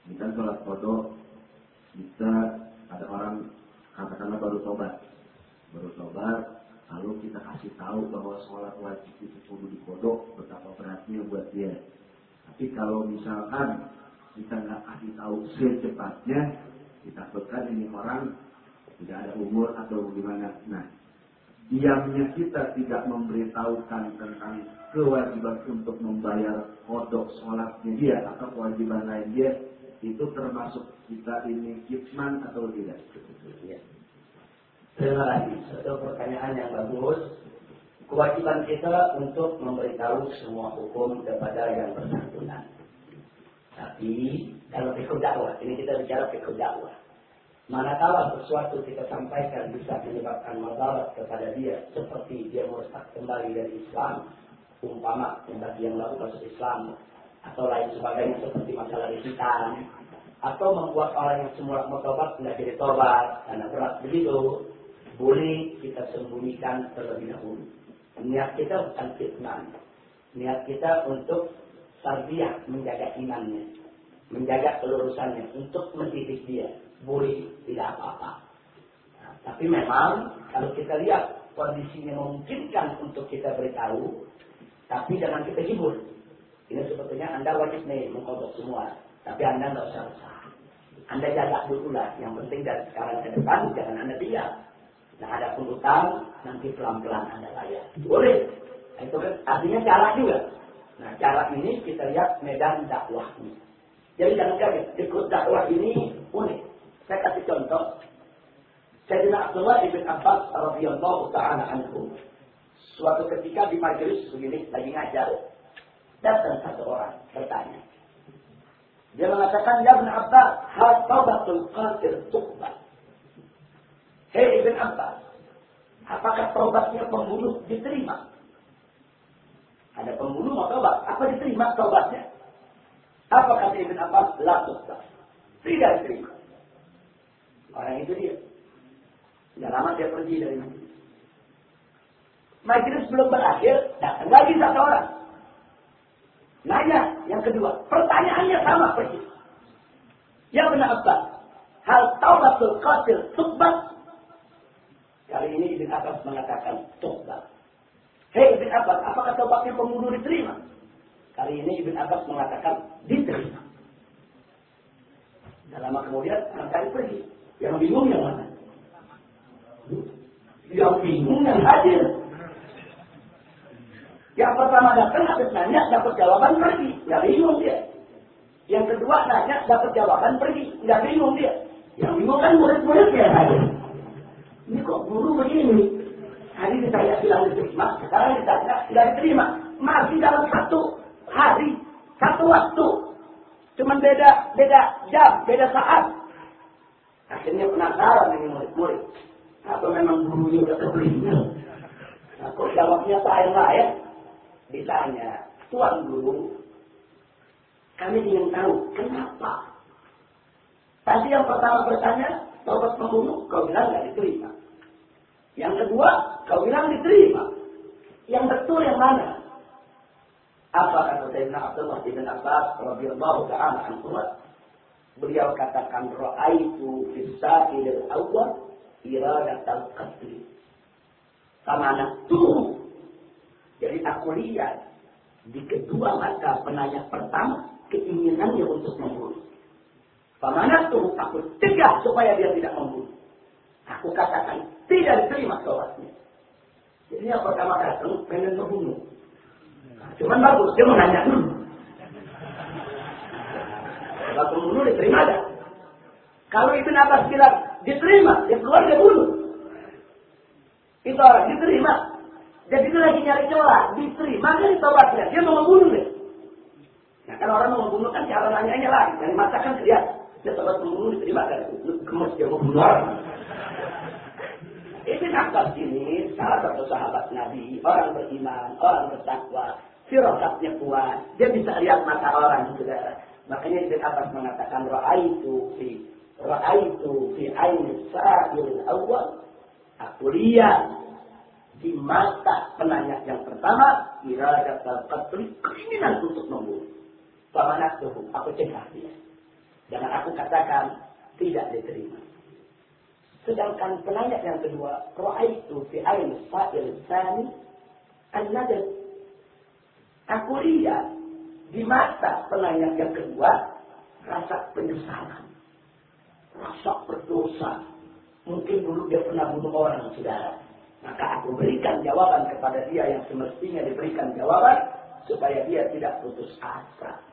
Kita sholat kodok kita ada orang katakanlah baru tobat. Baru tobat lalu kita kasih tahu bahwa sholat wajib itu kudu dikodok betapa beratnya buat dia tapi kalau misalkan kita nggak kasih tahu secepatnya ditakutkan ini orang tidak ada umur atau bagaimana. Nah, diamnya kita tidak memberitahukan tentang kewajiban untuk membayar kodok sholatnya dia atau kewajiban lain dia itu termasuk kita ini kitman atau tidak? Ya. Terima kasih. Satu pertanyaan yang bagus. Kewajiban kita untuk memberitahu semua hukum kepada yang bersangkutan. Tapi kalau fikih dakwah, ini kita bicara fikih dakwah. Manakala sesuatu kita sampaikan bisa menyebabkan masalah kepada dia, seperti dia merusak kembali dari Islam, umpama bagi yang lalu masuk Islam, atau lain sebagainya seperti masalah hitam, atau membuat orang yang semula mau tobat tidak jadi tobat karena berat begitu, boleh kita sembunyikan terlebih dahulu. Niat kita bukan fitnah, niat kita untuk tarbiyah menjaga imannya, menjaga kelurusannya, untuk mendidik dia boleh tidak apa-apa. Nah, tapi memang kalau kita lihat kondisinya memungkinkan untuk kita beritahu, tapi jangan kita hibur. Ini sebetulnya Anda wajib nih mengkodok semua, tapi Anda nggak usah usah. Anda jaga dulu lah. Yang penting dari sekarang ke depan jangan Anda diam. Nah ada pun utang, nanti pelan-pelan Anda bayar. Boleh. Nah, itu kan artinya cara juga. Nah cara ini kita lihat medan dakwahnya. Jadi jangan kaget, ikut dakwah ini unik. Saya kasih contoh. Sayyidina Abdullah ibn Abbas radhiyallahu taala anhu suatu ketika di majelis begini lagi ngajar datang satu orang bertanya. Dia mengatakan, Ya Ibn Abbas, hal taubatul tuqbal. Hei Ibn Abbas, apakah taubatnya pembunuh diterima? Ada pembunuh mau taubat, apa diterima taubatnya? Apa kata Ibn Abbas? La tuqbal. Tidak diterima. Orang itu dia. Tidak lama dia pergi dari majelis. Majelis belum berakhir, datang lagi satu orang. Nanya yang kedua, pertanyaannya sama persis. Ya benar apa? Hal taubatul qatil tukbat. Kali ini Ibn Abbas mengatakan tukbat. Hei Ibn Abbas, apakah taubatnya pembunuh diterima? Kali ini Ibn Abbas mengatakan diterima. Dan lama kemudian, anak pergi. Yang bingung yang mana? Yang bingung yang hadir. Yang pertama datang habis nanya dapat jawaban pergi, nggak bingung dia. Yang kedua nanya dapat jawaban pergi, nggak bingung dia. Yang bingung kan murid-muridnya yang hadir. Ini kok guru begini? Tadi ditanya bilang diterima, sekarang ditanya tidak diterima. masih dalam satu hari, satu waktu. Cuman beda beda jam, beda saat. Akhirnya penasaran ini murid-murid. Atau memang gurunya udah kebelinya. Nah, kok jawabnya saya lain? Ditanya, Tuan Guru, kami ingin tahu kenapa. Tadi yang pertama bertanya, taubat pembunuh, kau bilang nggak diterima. Yang kedua, kau bilang diterima. Yang betul yang mana? Apa kata Sayyidina Abdullah bin Abbas radhiyallahu ta'ala anhu? Beliau katakan ra'aitu fi sa'ilil awwal iradatal qatl. Kamana tuh. Jadi aku lihat di kedua mata penanya pertama keinginannya untuk membunuh. Kamana tuh aku tegak supaya dia tidak membunuh. Aku katakan tidak diterima sholatnya. Jadi yang pertama datang pengen membunuh. Cuman bagus, dia mau nanya dulu. Kalau pembunuh diterima ada. Kalau itu Abbas bilang diterima, dia keluar dia bunuh. Itu orang diterima. Jadi itu lagi nyari celah, diterima kan tobatnya, dia mau membunuh deh. Nah kalau orang mau membunuh kan cara nanyanya lain, dari mata kan kelihatan. Dia tobat membunuh diterima kan, gemes dia mau orang. Ibn Abbas ini salah satu sahabat Nabi, orang beriman, orang bertakwa, firasatnya kuat, dia bisa lihat mata orang, saudara. Makanya Ibn Abbas mengatakan ra'aitu fi ra'aitu fi aini sa'il awal. Aku lihat di mata penanya yang pertama iradat al-qatl keinginan untuk membunuh. Pamanat aku cegah dia. Jangan aku katakan tidak diterima. Sedangkan penanya yang kedua, ra'aitu fi aini sa'il tsani an-nadab. Aku lihat di mata penanya yang kedua rasa penyesalan, rasa berdosa. Mungkin dulu dia pernah bunuh orang, saudara. Maka aku berikan jawaban kepada dia yang semestinya diberikan jawaban supaya dia tidak putus asa.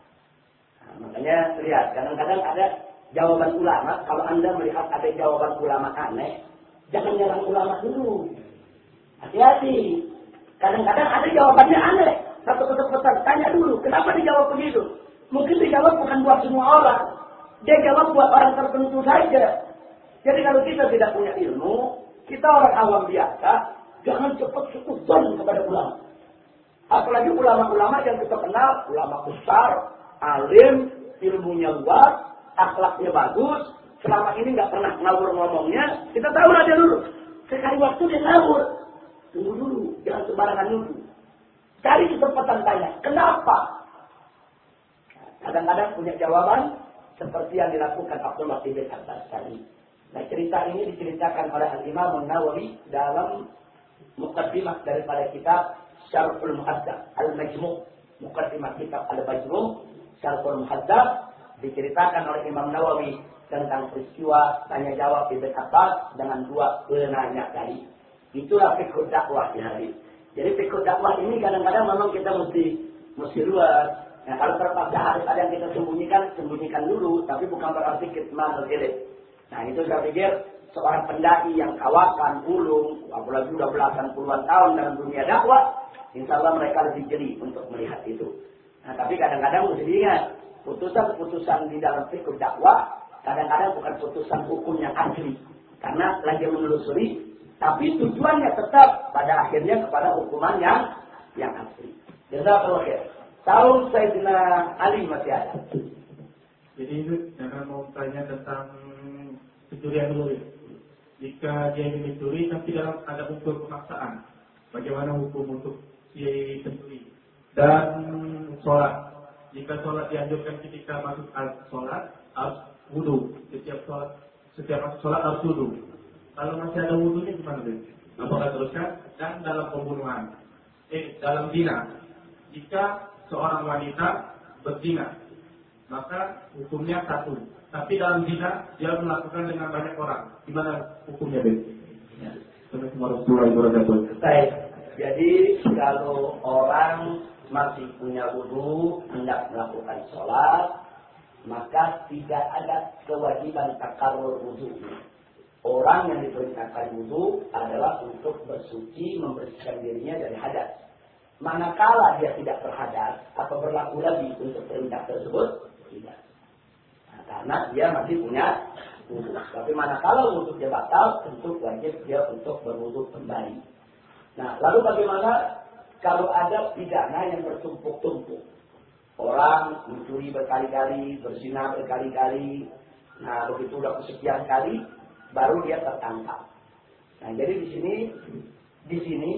Nah, makanya lihat, kadang-kadang ada jawaban ulama. Kalau anda melihat ada jawaban ulama aneh, jangan nyerang ulama dulu. Hati-hati. Kadang-kadang ada jawabannya aneh. Satu kesempatan, tanya dulu, kenapa dijawab begitu? Mungkin dijawab bukan buat semua orang. Dia jawab buat orang tertentu saja. Jadi kalau kita tidak punya ilmu, kita orang awam biasa, jangan cepat sukuzon kepada ulama. Apalagi ulama-ulama yang kita kenal, ulama besar, alim, ilmunya luas, akhlaknya bagus, selama ini nggak pernah ngawur ngomongnya, kita tahu dia dulu. Sekali waktu dia ngawur. Tunggu dulu, jangan sembarangan dulu. Cari kesempatan tanya, kenapa? Kadang-kadang punya jawaban seperti yang dilakukan Abdullah bin Abbas tadi. Nah cerita ini diceritakan oleh Al-Imam Nawawi dalam mukaddimah daripada kitab Syarhul Muhaddab Al-Majmu' mukaddimah kitab Al-Majmu' Syarhul Muhaddab diceritakan oleh Imam Nawawi tentang peristiwa tanya jawab Ibn Abbas dengan dua penanya tadi. Itulah fikih dakwah di hari. Jadi fikih dakwah ini kadang-kadang memang kita mesti mesti luas. Nah, kalau terpaksa harus ada yang kita sembunyikan, sembunyikan dulu, tapi bukan berarti kita bergelit. Nah, itu saya pikir seorang pendaki yang kawakan, ulung, apalagi sudah belasan puluhan tahun dalam dunia dakwah, insya Allah mereka lebih jeli untuk melihat itu. Nah, tapi kadang-kadang mesti diingat, putusan-putusan di dalam fikih dakwah kadang-kadang bukan putusan hukum yang asli karena lagi menelusuri tapi tujuannya tetap pada akhirnya kepada hukuman yang yang asli. Jazakallahu khair. Tahun Sayyidina Ali masih ada. Jadi itu jangan mau tanya tentang pencurian dulu ya. Jika dia ingin mencuri tapi dalam ada unsur pemaksaan, bagaimana hukum untuk si pencuri? Dan sholat. Jika sholat dianjurkan ketika masuk sholat, harus wudhu. Setiap sholat, setiap masuk sholat harus wudhu. Kalau masih ada wudhunya gimana deh? Apakah teruskan? Dan dalam pembunuhan, eh dalam zina, jika seorang wanita berzina, maka hukumnya satu. Tapi dalam zina dia melakukan dengan banyak orang. Gimana hukumnya deh? Ya. Baik. Jadi kalau orang masih punya wudhu hendak melakukan sholat, maka tidak ada kewajiban takarur wudhu. Orang yang diperintahkan wudhu adalah untuk bersuci, membersihkan dirinya dari hadas. Manakala dia tidak terhadap atau berlaku lagi untuk perintah tersebut, tidak. Nah, karena dia masih punya wudhu. Tapi manakala wudhu dia batal, tentu wajib dia untuk berwudhu kembali. Nah, lalu bagaimana kalau ada pidana yang bertumpuk-tumpuk? Orang mencuri berkali-kali, berzina berkali-kali. Nah, begitu udah kesekian kali, baru dia tertangkap. Nah, jadi di sini, di sini,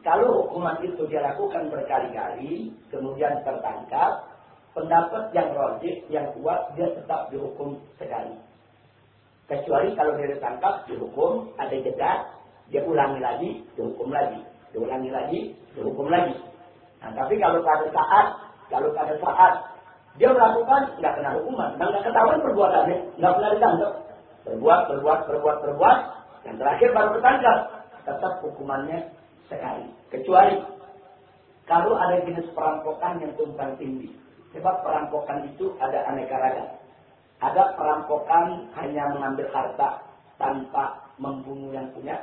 kalau hukuman itu dia lakukan berkali-kali, kemudian tertangkap, pendapat yang rojik, yang kuat, dia tetap dihukum sekali. Kecuali kalau dia ditangkap, dihukum, ada jeda, dia ulangi lagi, dihukum lagi. Diulangi lagi, dihukum lagi. Nah, tapi kalau pada saat kalau pada saat dia melakukan, nggak kena hukuman. Dan nggak ketahuan perbuatannya, nggak pernah ditangkap. Berbuat, berbuat, berbuat, berbuat. Yang terakhir baru ketangkap. Tetap hukumannya sekali. Kecuali kalau ada jenis perampokan yang tumpang tinggi. Sebab perampokan itu ada aneka ragam. Ada perampokan hanya mengambil harta tanpa membunuh yang punya.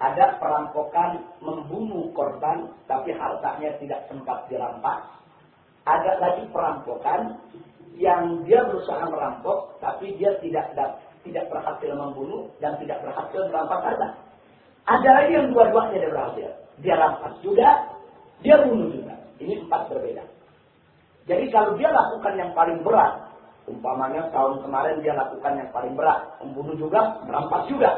Ada perampokan membunuh korban tapi hartanya tidak sempat dirampas ada lagi perampokan yang dia berusaha merampok tapi dia tidak tidak berhasil membunuh dan tidak berhasil merampas harta. Ada lagi yang dua-duanya dia berhasil. Dia rampas juga, dia bunuh juga. Ini empat berbeda. Jadi kalau dia lakukan yang paling berat, umpamanya tahun kemarin dia lakukan yang paling berat, membunuh juga, merampas juga.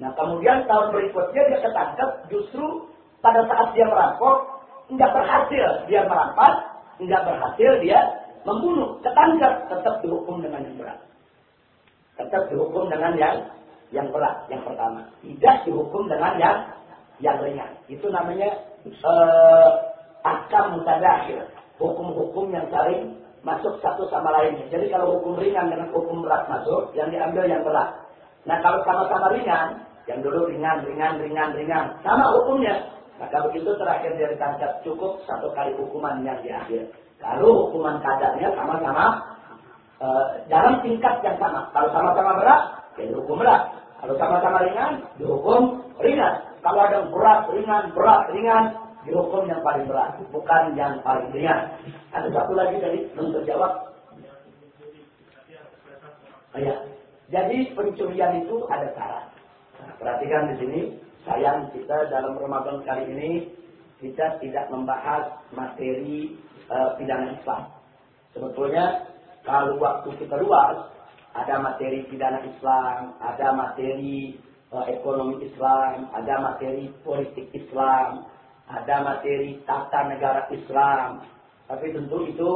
Nah kemudian tahun berikutnya dia ketangkep, justru pada saat dia merampok, nggak berhasil dia merampas, nggak berhasil dia membunuh, ketangkap, tetap dihukum dengan yang berat. Tetap dihukum dengan yang yang berat, yang pertama. Tidak dihukum dengan yang yang ringan. Itu namanya uh, akam mutadakhir. Hukum-hukum yang saling masuk satu sama lainnya. Jadi kalau hukum ringan dengan hukum berat masuk, yang diambil yang berat. Nah kalau sama-sama ringan, yang dulu ringan, ringan, ringan, ringan, sama hukumnya. Maka begitu terakhir dia ditangkap cukup satu kali hukuman yang di. Kalau hukuman kadarnya sama-sama e, dalam tingkat yang sama. Kalau sama-sama berat, ya dihukum berat. Kalau sama-sama ringan, dihukum ringan. Kalau ada berat, ringan, berat, ringan, dihukum yang paling berat, bukan yang paling ringan. Ada satu lagi tadi belum terjawab. Oh, ya. Jadi pencurian itu ada cara. Perhatikan di sini Sayang kita dalam Ramadan kali ini kita tidak membahas materi uh, pidana Islam. Sebetulnya kalau waktu kita luas, ada materi pidana Islam, ada materi uh, ekonomi Islam, ada materi politik Islam, ada materi tata negara Islam. Tapi tentu itu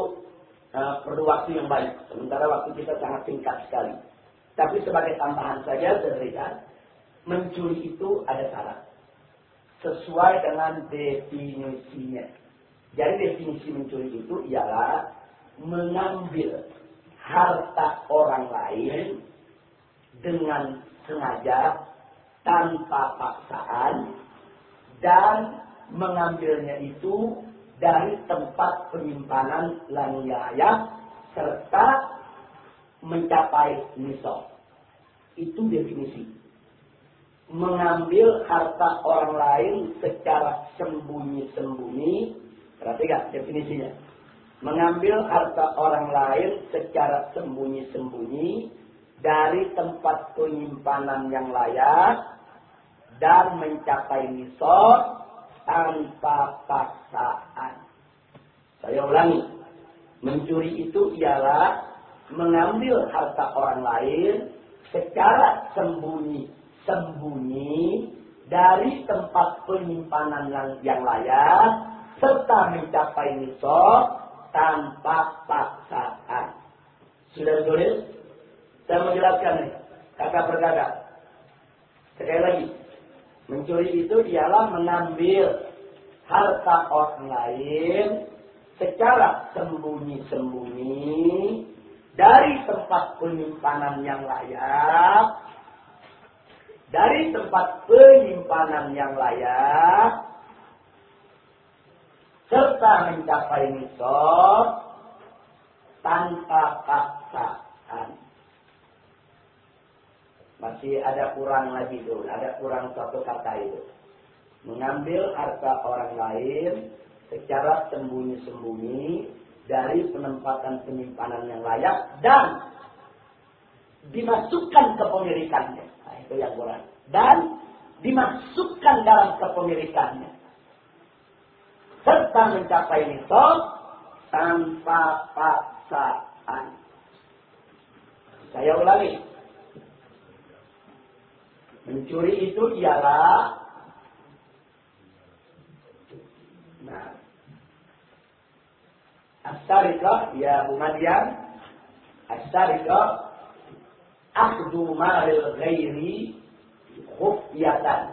uh, perlu waktu yang banyak. Sementara waktu kita sangat singkat sekali. Tapi sebagai tambahan saja, saya mencuri itu ada syarat. Sesuai dengan definisinya. Jadi definisi mencuri itu ialah mengambil harta orang lain dengan sengaja tanpa paksaan dan mengambilnya itu dari tempat penyimpanan layak serta mencapai nisab. Itu definisi mengambil harta orang lain secara sembunyi-sembunyi. Perhatikan definisinya. Mengambil harta orang lain secara sembunyi-sembunyi dari tempat penyimpanan yang layak dan mencapai nisab tanpa paksaan. Saya ulangi. Mencuri itu ialah mengambil harta orang lain secara sembunyi sembunyi dari tempat penyimpanan yang, yang layak serta mencapai nisab tanpa paksaan. Sudah ditulis? Saya menjelaskan nih, kakak berkata. Sekali lagi, mencuri itu ialah mengambil harta orang lain secara sembunyi-sembunyi dari tempat penyimpanan yang layak dari tempat penyimpanan yang layak serta mencapai nisab tanpa paksaan. Masih ada kurang lagi tuh, ada kurang satu kata itu. mengambil harta orang lain secara sembunyi-sembunyi dari penempatan penyimpanan yang layak dan dimasukkan ke pemilikannya. Nah, itu yang. Dan dimasukkan dalam kepemilikannya. Serta mencapai nisab tanpa paksaan. Saya ulangi. Mencuri itu ialah Nah. As-sarikah ya Bu Madian. أخذ مال الغير خفية.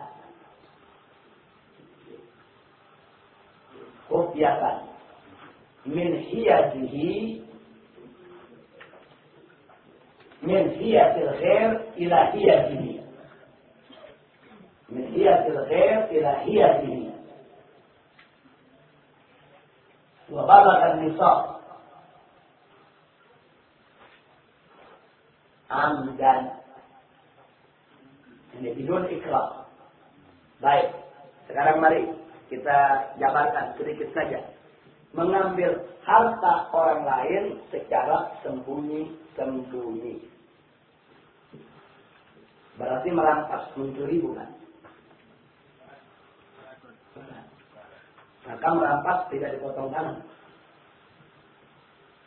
خفية. من حيته من حية الغير إلى حيته. من حية الغير إلى حيته. وبلغ النصاب. Amdan ini bidun ikhlas. Baik sekarang mari kita jabarkan sedikit saja. Mengambil harta orang lain secara sembunyi-sembunyi. Berarti merampas mencuri bukan maka merampas tidak dipotong tangan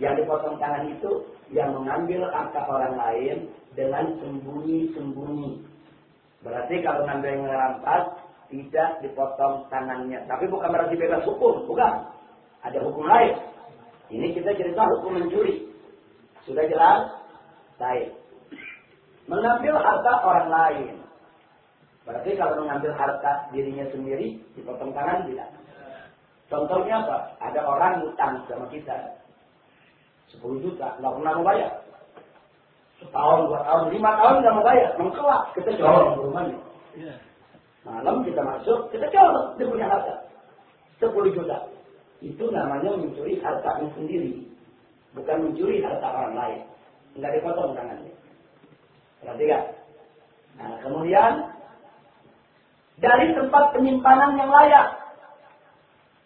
yang dipotong tangan itu yang mengambil harta orang lain dengan sembunyi-sembunyi. Berarti kalau ngambil merampas tidak dipotong tangannya. Tapi bukan berarti bebas hukum, bukan. Ada hukum lain. Ini kita cerita hukum mencuri. Sudah jelas? Baik. Mengambil harta orang lain. Berarti kalau mengambil harta dirinya sendiri, dipotong tangan tidak. Contohnya apa? Ada orang utang sama kita. 10 juta, nggak pernah mau bayar. Setahun, dua tahun, lima tahun nggak mau bayar, mengkelak, kita jual rumahnya. Malam kita masuk, kita jual, dia punya harta. 10 juta. Itu namanya mencuri hartanya sendiri. Bukan mencuri harta orang lain. Enggak dipotong tangannya. Perhatikan. Nah, kemudian dari tempat penyimpanan yang layak.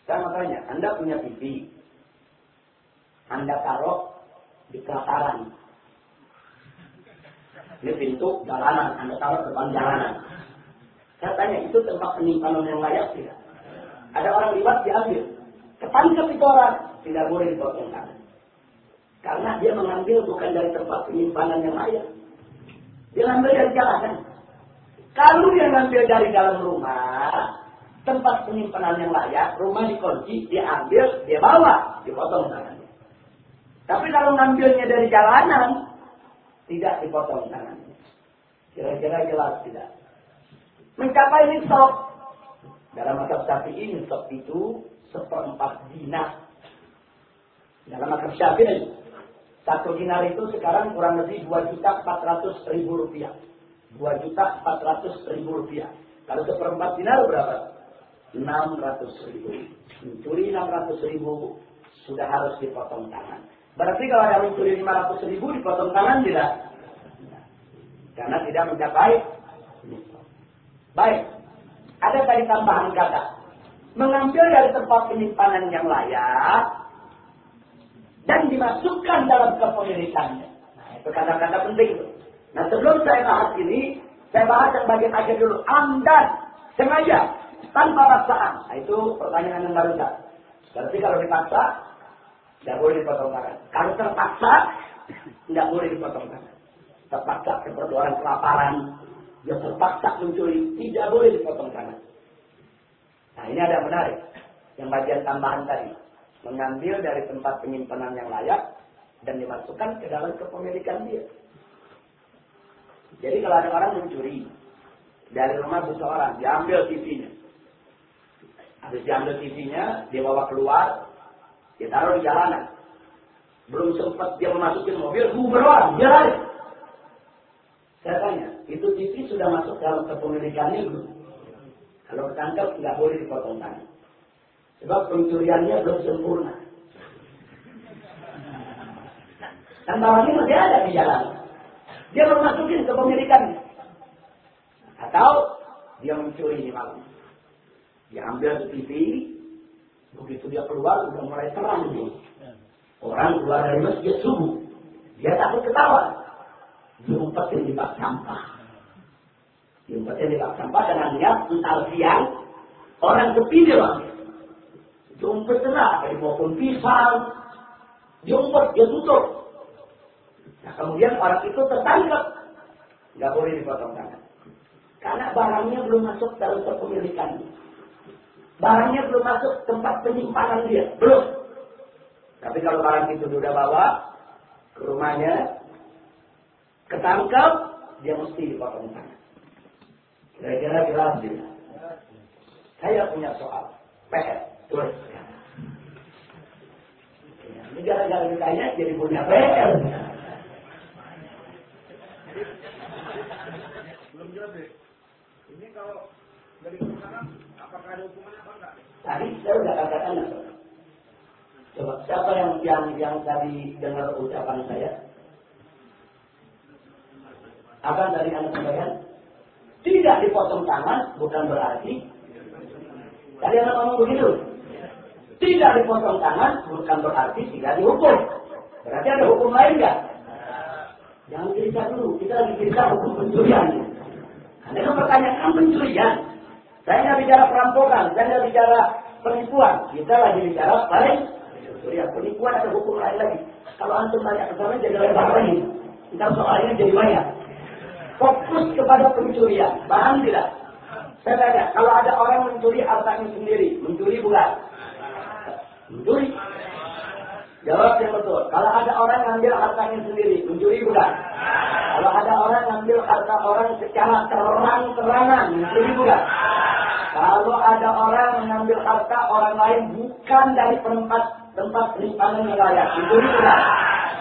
Saya mau tanya, Anda punya TV, anda taruh di pelataran. Ini pintu jalanan, Anda taruh depan jalanan. Saya tanya, itu tempat penyimpanan yang layak tidak? Ada orang liwat diambil. Ketangkap itu orang, tidak boleh dipotong tangan. Karena dia mengambil bukan dari tempat penyimpanan yang layak. Dia ambil dari jalanan. Kalau dia ngambil dari dalam rumah, tempat penyimpanan yang layak, rumah dikunci, dia ambil, dia bawa, dipotong tangan. Tapi kalau ngambilnya dari jalanan, tidak dipotong tangannya. Kira-kira jelas tidak. Mencapai nisab. Dalam masa ini nisab itu seperempat dinar. Dalam masa ini satu dinar itu sekarang kurang lebih dua juta empat ratus ribu rupiah. Dua juta empat ratus ribu rupiah. Kalau seperempat dinar berapa? Enam ratus ribu. Mencuri enam ratus ribu sudah harus dipotong tangan. Berarti kalau ada mencuri 500 ribu dipotong tangan tidak? Karena tidak mencapai. Baik. Ada tadi tambahan kata. Mengambil dari tempat penyimpanan yang layak dan dimasukkan dalam kepemilikannya. Nah, itu kata-kata penting. Nah, sebelum saya bahas ini, saya bahas yang bagian akhir dulu. Amdan, sengaja, tanpa paksaan. Nah, itu pertanyaan yang baru. Berarti kalau dipaksa, tidak boleh dipotong tangan. Kalau terpaksa, tidak boleh dipotong tangan. Terpaksa seperti orang kelaparan, dia terpaksa mencuri, tidak boleh dipotong tangan. Nah ini ada menarik. Yang bagian tambahan tadi. Mengambil dari tempat penyimpanan yang layak dan dimasukkan ke dalam kepemilikan dia. Jadi kalau ada orang mencuri dari rumah seseorang, diambil TV-nya. Habis diambil TV-nya, dia bawa keluar, dia taruh di jalanan. Belum sempat dia memasukin mobil, dia lari. Saya tanya, itu TV sudah masuk dalam kepemilikannya belum? Kalau ketangkap nggak boleh dipotong tangan. Sebab pencuriannya belum sempurna. Dan barangnya masih ada di jalan. Dia belum masukin kepemilikannya. Atau dia mencuri di malam. Diambil di TV, begitu dia keluar udah mulai terang. Orang keluar dari masjid subuh, dia takut ketawa. Diumpetin di bak sampah. Diumpetin di bak sampah dengan niat entar siang, orang sepi dia bang. Diumpetin lah, dari maupun pisang. Diumpet, dia tutup. Nah kemudian orang itu tertangkap. Nggak boleh dipotong tangan. Karena barangnya belum masuk dalam kepemilikannya. Barangnya belum masuk tempat penyimpanan dia. Belum. Tapi kalau barang itu sudah bawa ke rumahnya, ketangkap, dia mesti dipotong tangan. Kira-kira jelas tidak? Saya punya soal. PR. Terus. Ini gara-gara ditanya jadi punya PR. Belum jelas. Ini kalau dari keterangan, apakah ada apa enggak? Tadi saya sudah katakan? Coba siapa yang yang yang tadi dengar ucapan saya? Apa tadi anda sampaikan? Tidak dipotong tangan bukan berarti tadi anda ngomong begitu. Tidak dipotong tangan bukan berarti tidak dihukum. Berarti ada hukum lain nggak? Jangan cerita dulu, kita lagi cerita hukum pencurian. Anda kan pertanyaan pencurian. Saya nggak bicara perampokan, saya nggak bicara penipuan. Kita lagi bicara paling pencurian. Penipuan ada hukum lain lagi. Kalau antum tanya ke sana jadi lebar lagi. Ntar soalnya jadi banyak. Fokus kepada pencurian. Paham tidak? Saya tanya, kalau ada orang mencuri hartanya sendiri, mencuri bukan? Mencuri. Jawab yang betul. Kalau ada orang ngambil hartanya sendiri, mencuri bukan? Kalau ada orang ngambil harta orang secara terang-terangan, mencuri bukan? Kalau ada orang mengambil harta orang lain bukan dari tempat tempat penyimpanan layak, mencuri bukan?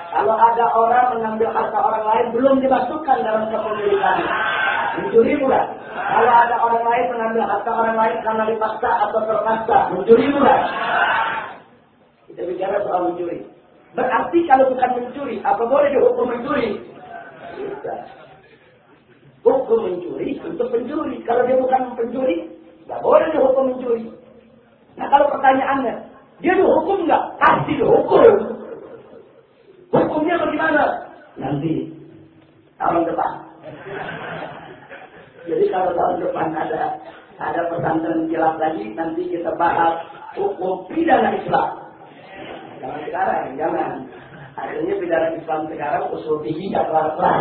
Kalau ada orang mengambil harta orang lain belum dimasukkan dalam kepemilikannya, mencuri bukan? Kalau ada orang lain mengambil harta orang lain karena dipaksa atau terpaksa, mencuri bukan? Kita bicara soal mencuri. Berarti kalau bukan mencuri, apa boleh dihukum mencuri? Tidak. Hukum mencuri untuk pencuri. Kalau dia bukan pencuri, nggak boleh dihukum mencuri. Nah kalau pertanyaannya, dia dihukum nggak? Pasti dihukum. Hukumnya bagaimana? Nanti tahun depan. Jadi kalau tahun depan ada ada pesantren kilat lagi, nanti kita bahas hukum pidana Islam. Jangan sekarang, jangan. Akhirnya pidana Islam sekarang usul tinggi gak kelar-kelar.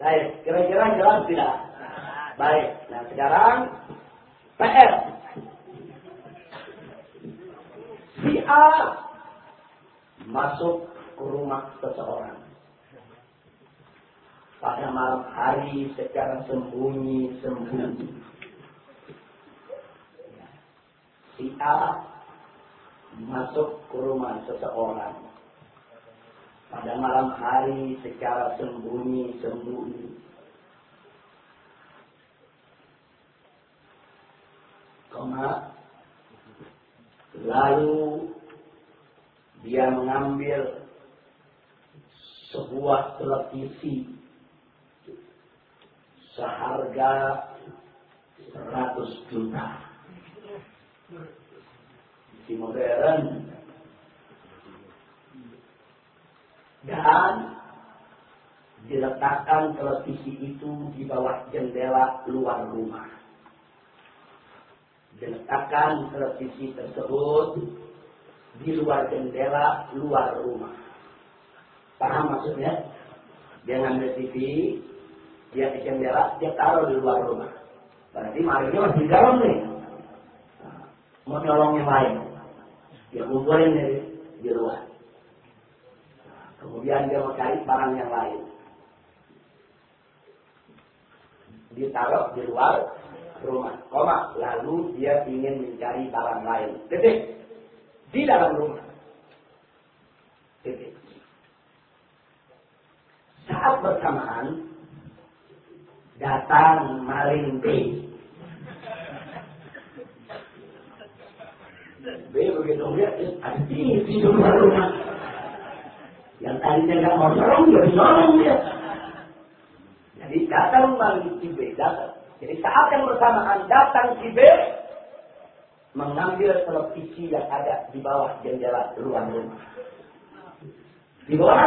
Baik, kira-kira jelas tidak? Baik, nah sekarang PR. Si A masuk ke rumah seseorang. Pada malam hari secara sembunyi-sembunyi. Si A masuk ke rumah seseorang pada malam hari secara sembunyi-sembunyi. Lalu dia mengambil sebuah televisi seharga 100 juta. Di modern. Dan diletakkan televisi itu di bawah jendela luar rumah. Diletakkan televisi tersebut di luar jendela luar rumah. Paham maksudnya? Dia ngambil TV, dia di jendela, dia taruh di luar rumah. Berarti marinya masih di dalam nih. Nah, mau nyolong yang lain dia kumpulin di, di luar. Nah, kemudian dia mau cari barang yang lain. Ditaruh di luar rumah. Koma, lalu dia ingin mencari barang lain. Titik. Di dalam rumah. Titik. Saat bersamaan, datang maling B. B begitu lihat ada TV di luar rumah. Yang tadinya nggak mau nolong, jadi nolong dia. Jadi datang maling B, datang. Jadi saat yang bersamaan datang B, mengambil televisi yang ada di bawah jendela ruang rumah. Di bawah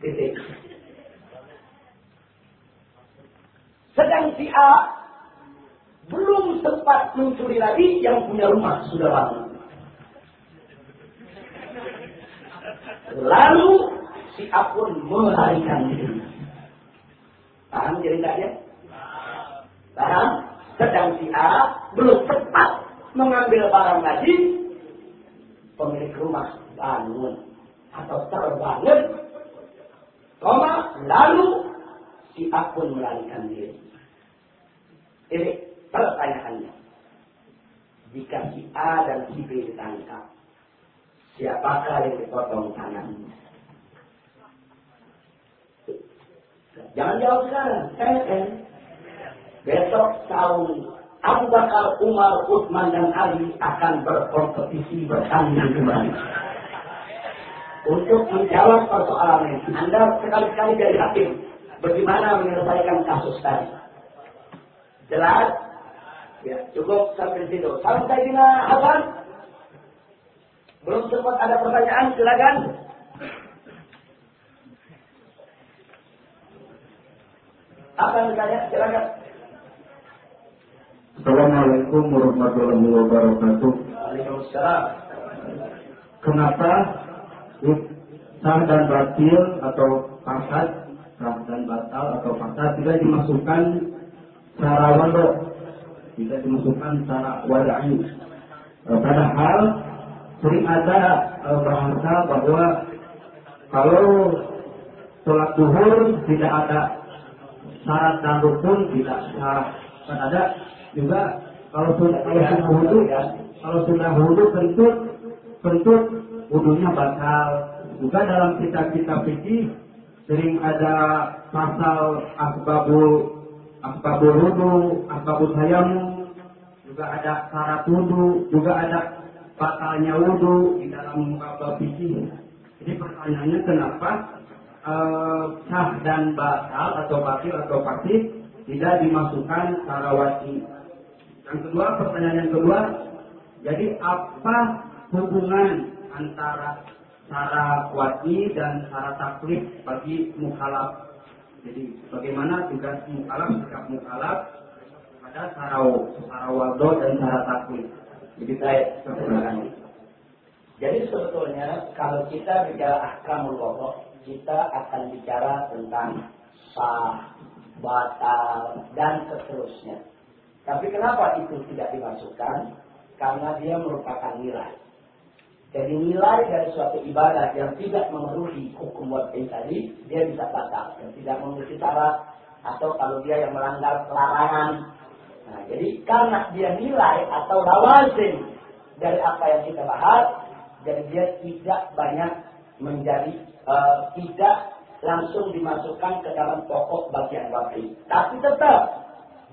Titik. Sedang si A belum sempat mencuri lagi yang punya rumah sudah bangun. Lalu si A pun melarikan diri. Paham ceritanya? Paham? Sedang si A belum sempat mengambil barang lagi, pemilik rumah bangun atau terbangun, koma lalu si A pun melarikan diri. Ini pertanyaannya. Jika si A dan si B ditangkap, siapakah yang dipotong tangannya? Jangan jawab sekarang, kan. Besok tahun Abu Bakar, Umar, Utsman dan Ali akan berkompetisi bertanding kembali. Untuk menjawab persoalan ini, Anda sekali-kali jadi hakim. Bagaimana menyelesaikan kasus tadi? Jelas? Ya, cukup sampai situ. Sampai dengan Hasan? Belum sempat ada pertanyaan, silakan. Apa yang ditanya? Silakan. Assalamualaikum warahmatullahi wabarakatuh. Waalaikumsalam. Kenapa sah dan batil atau fasad, sah dan batal atau fasad tidak dimasukkan secara wado, tidak dimasukkan secara wadai. E, padahal sering ada e, bahasa bahwa kalau sholat duhur tidak ada syarat dan rukun tidak sah. Kan ada juga kalau sudah kalau sudah wudhu kalau sudah wudhu kentut kentut wudhunya batal. Juga dalam kitab-kitab fikih sering ada pasal asbabul asbabul wudhu, asbabul tayammum, juga ada syarat wudhu, juga ada batalnya wudhu di dalam bab fikih. Jadi pertanyaannya kenapa eh, sah dan batal atau batil atau pasif tidak dimasukkan secara wajib. Yang kedua, pertanyaan yang kedua, jadi apa hubungan antara cara wajib dan cara taklif bagi mukhalaf? Jadi bagaimana tugas mukhalaf, sikap mukhalaf pada cara wado dan cara taklif? Jadi saya sebenarnya. Jadi sebetulnya kalau kita bicara ahkamul wudhu, kita akan bicara tentang sah, batal, dan seterusnya. Tapi kenapa itu tidak dimasukkan? Karena dia merupakan nilai. Jadi nilai dari suatu ibadah yang tidak memenuhi hukum wajib tadi, dia bisa batal. Dan tidak memenuhi syarat, atau kalau dia yang melanggar larangan. Nah, jadi karena dia nilai atau lawazim dari apa yang kita bahas, jadi dia tidak banyak menjadi uh, tidak langsung dimasukkan ke dalam pokok bagian wajib. Tapi tetap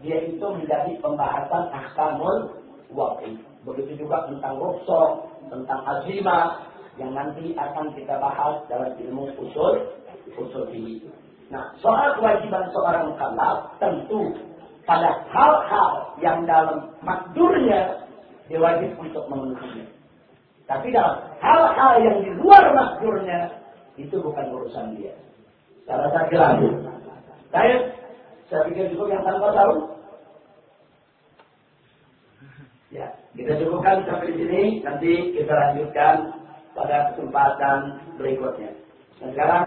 dia itu menjadi pembahasan ahkamul wajib. Begitu juga tentang rukshoh, tentang azimah yang nanti akan kita bahas dalam ilmu usul usul ini. Nah, soal kewajiban seorang mukallaf tentu pada hal-hal yang dalam makdurnya dia wajib untuk memenuhinya. Tapi dalam hal-hal yang di luar makdurnya itu bukan urusan dia. Saya rasa jelas. Saya, saya pikir cukup yang tanpa tahu. Ya, kita cukupkan sampai di sini. Nanti kita lanjutkan pada kesempatan berikutnya. Dan sekarang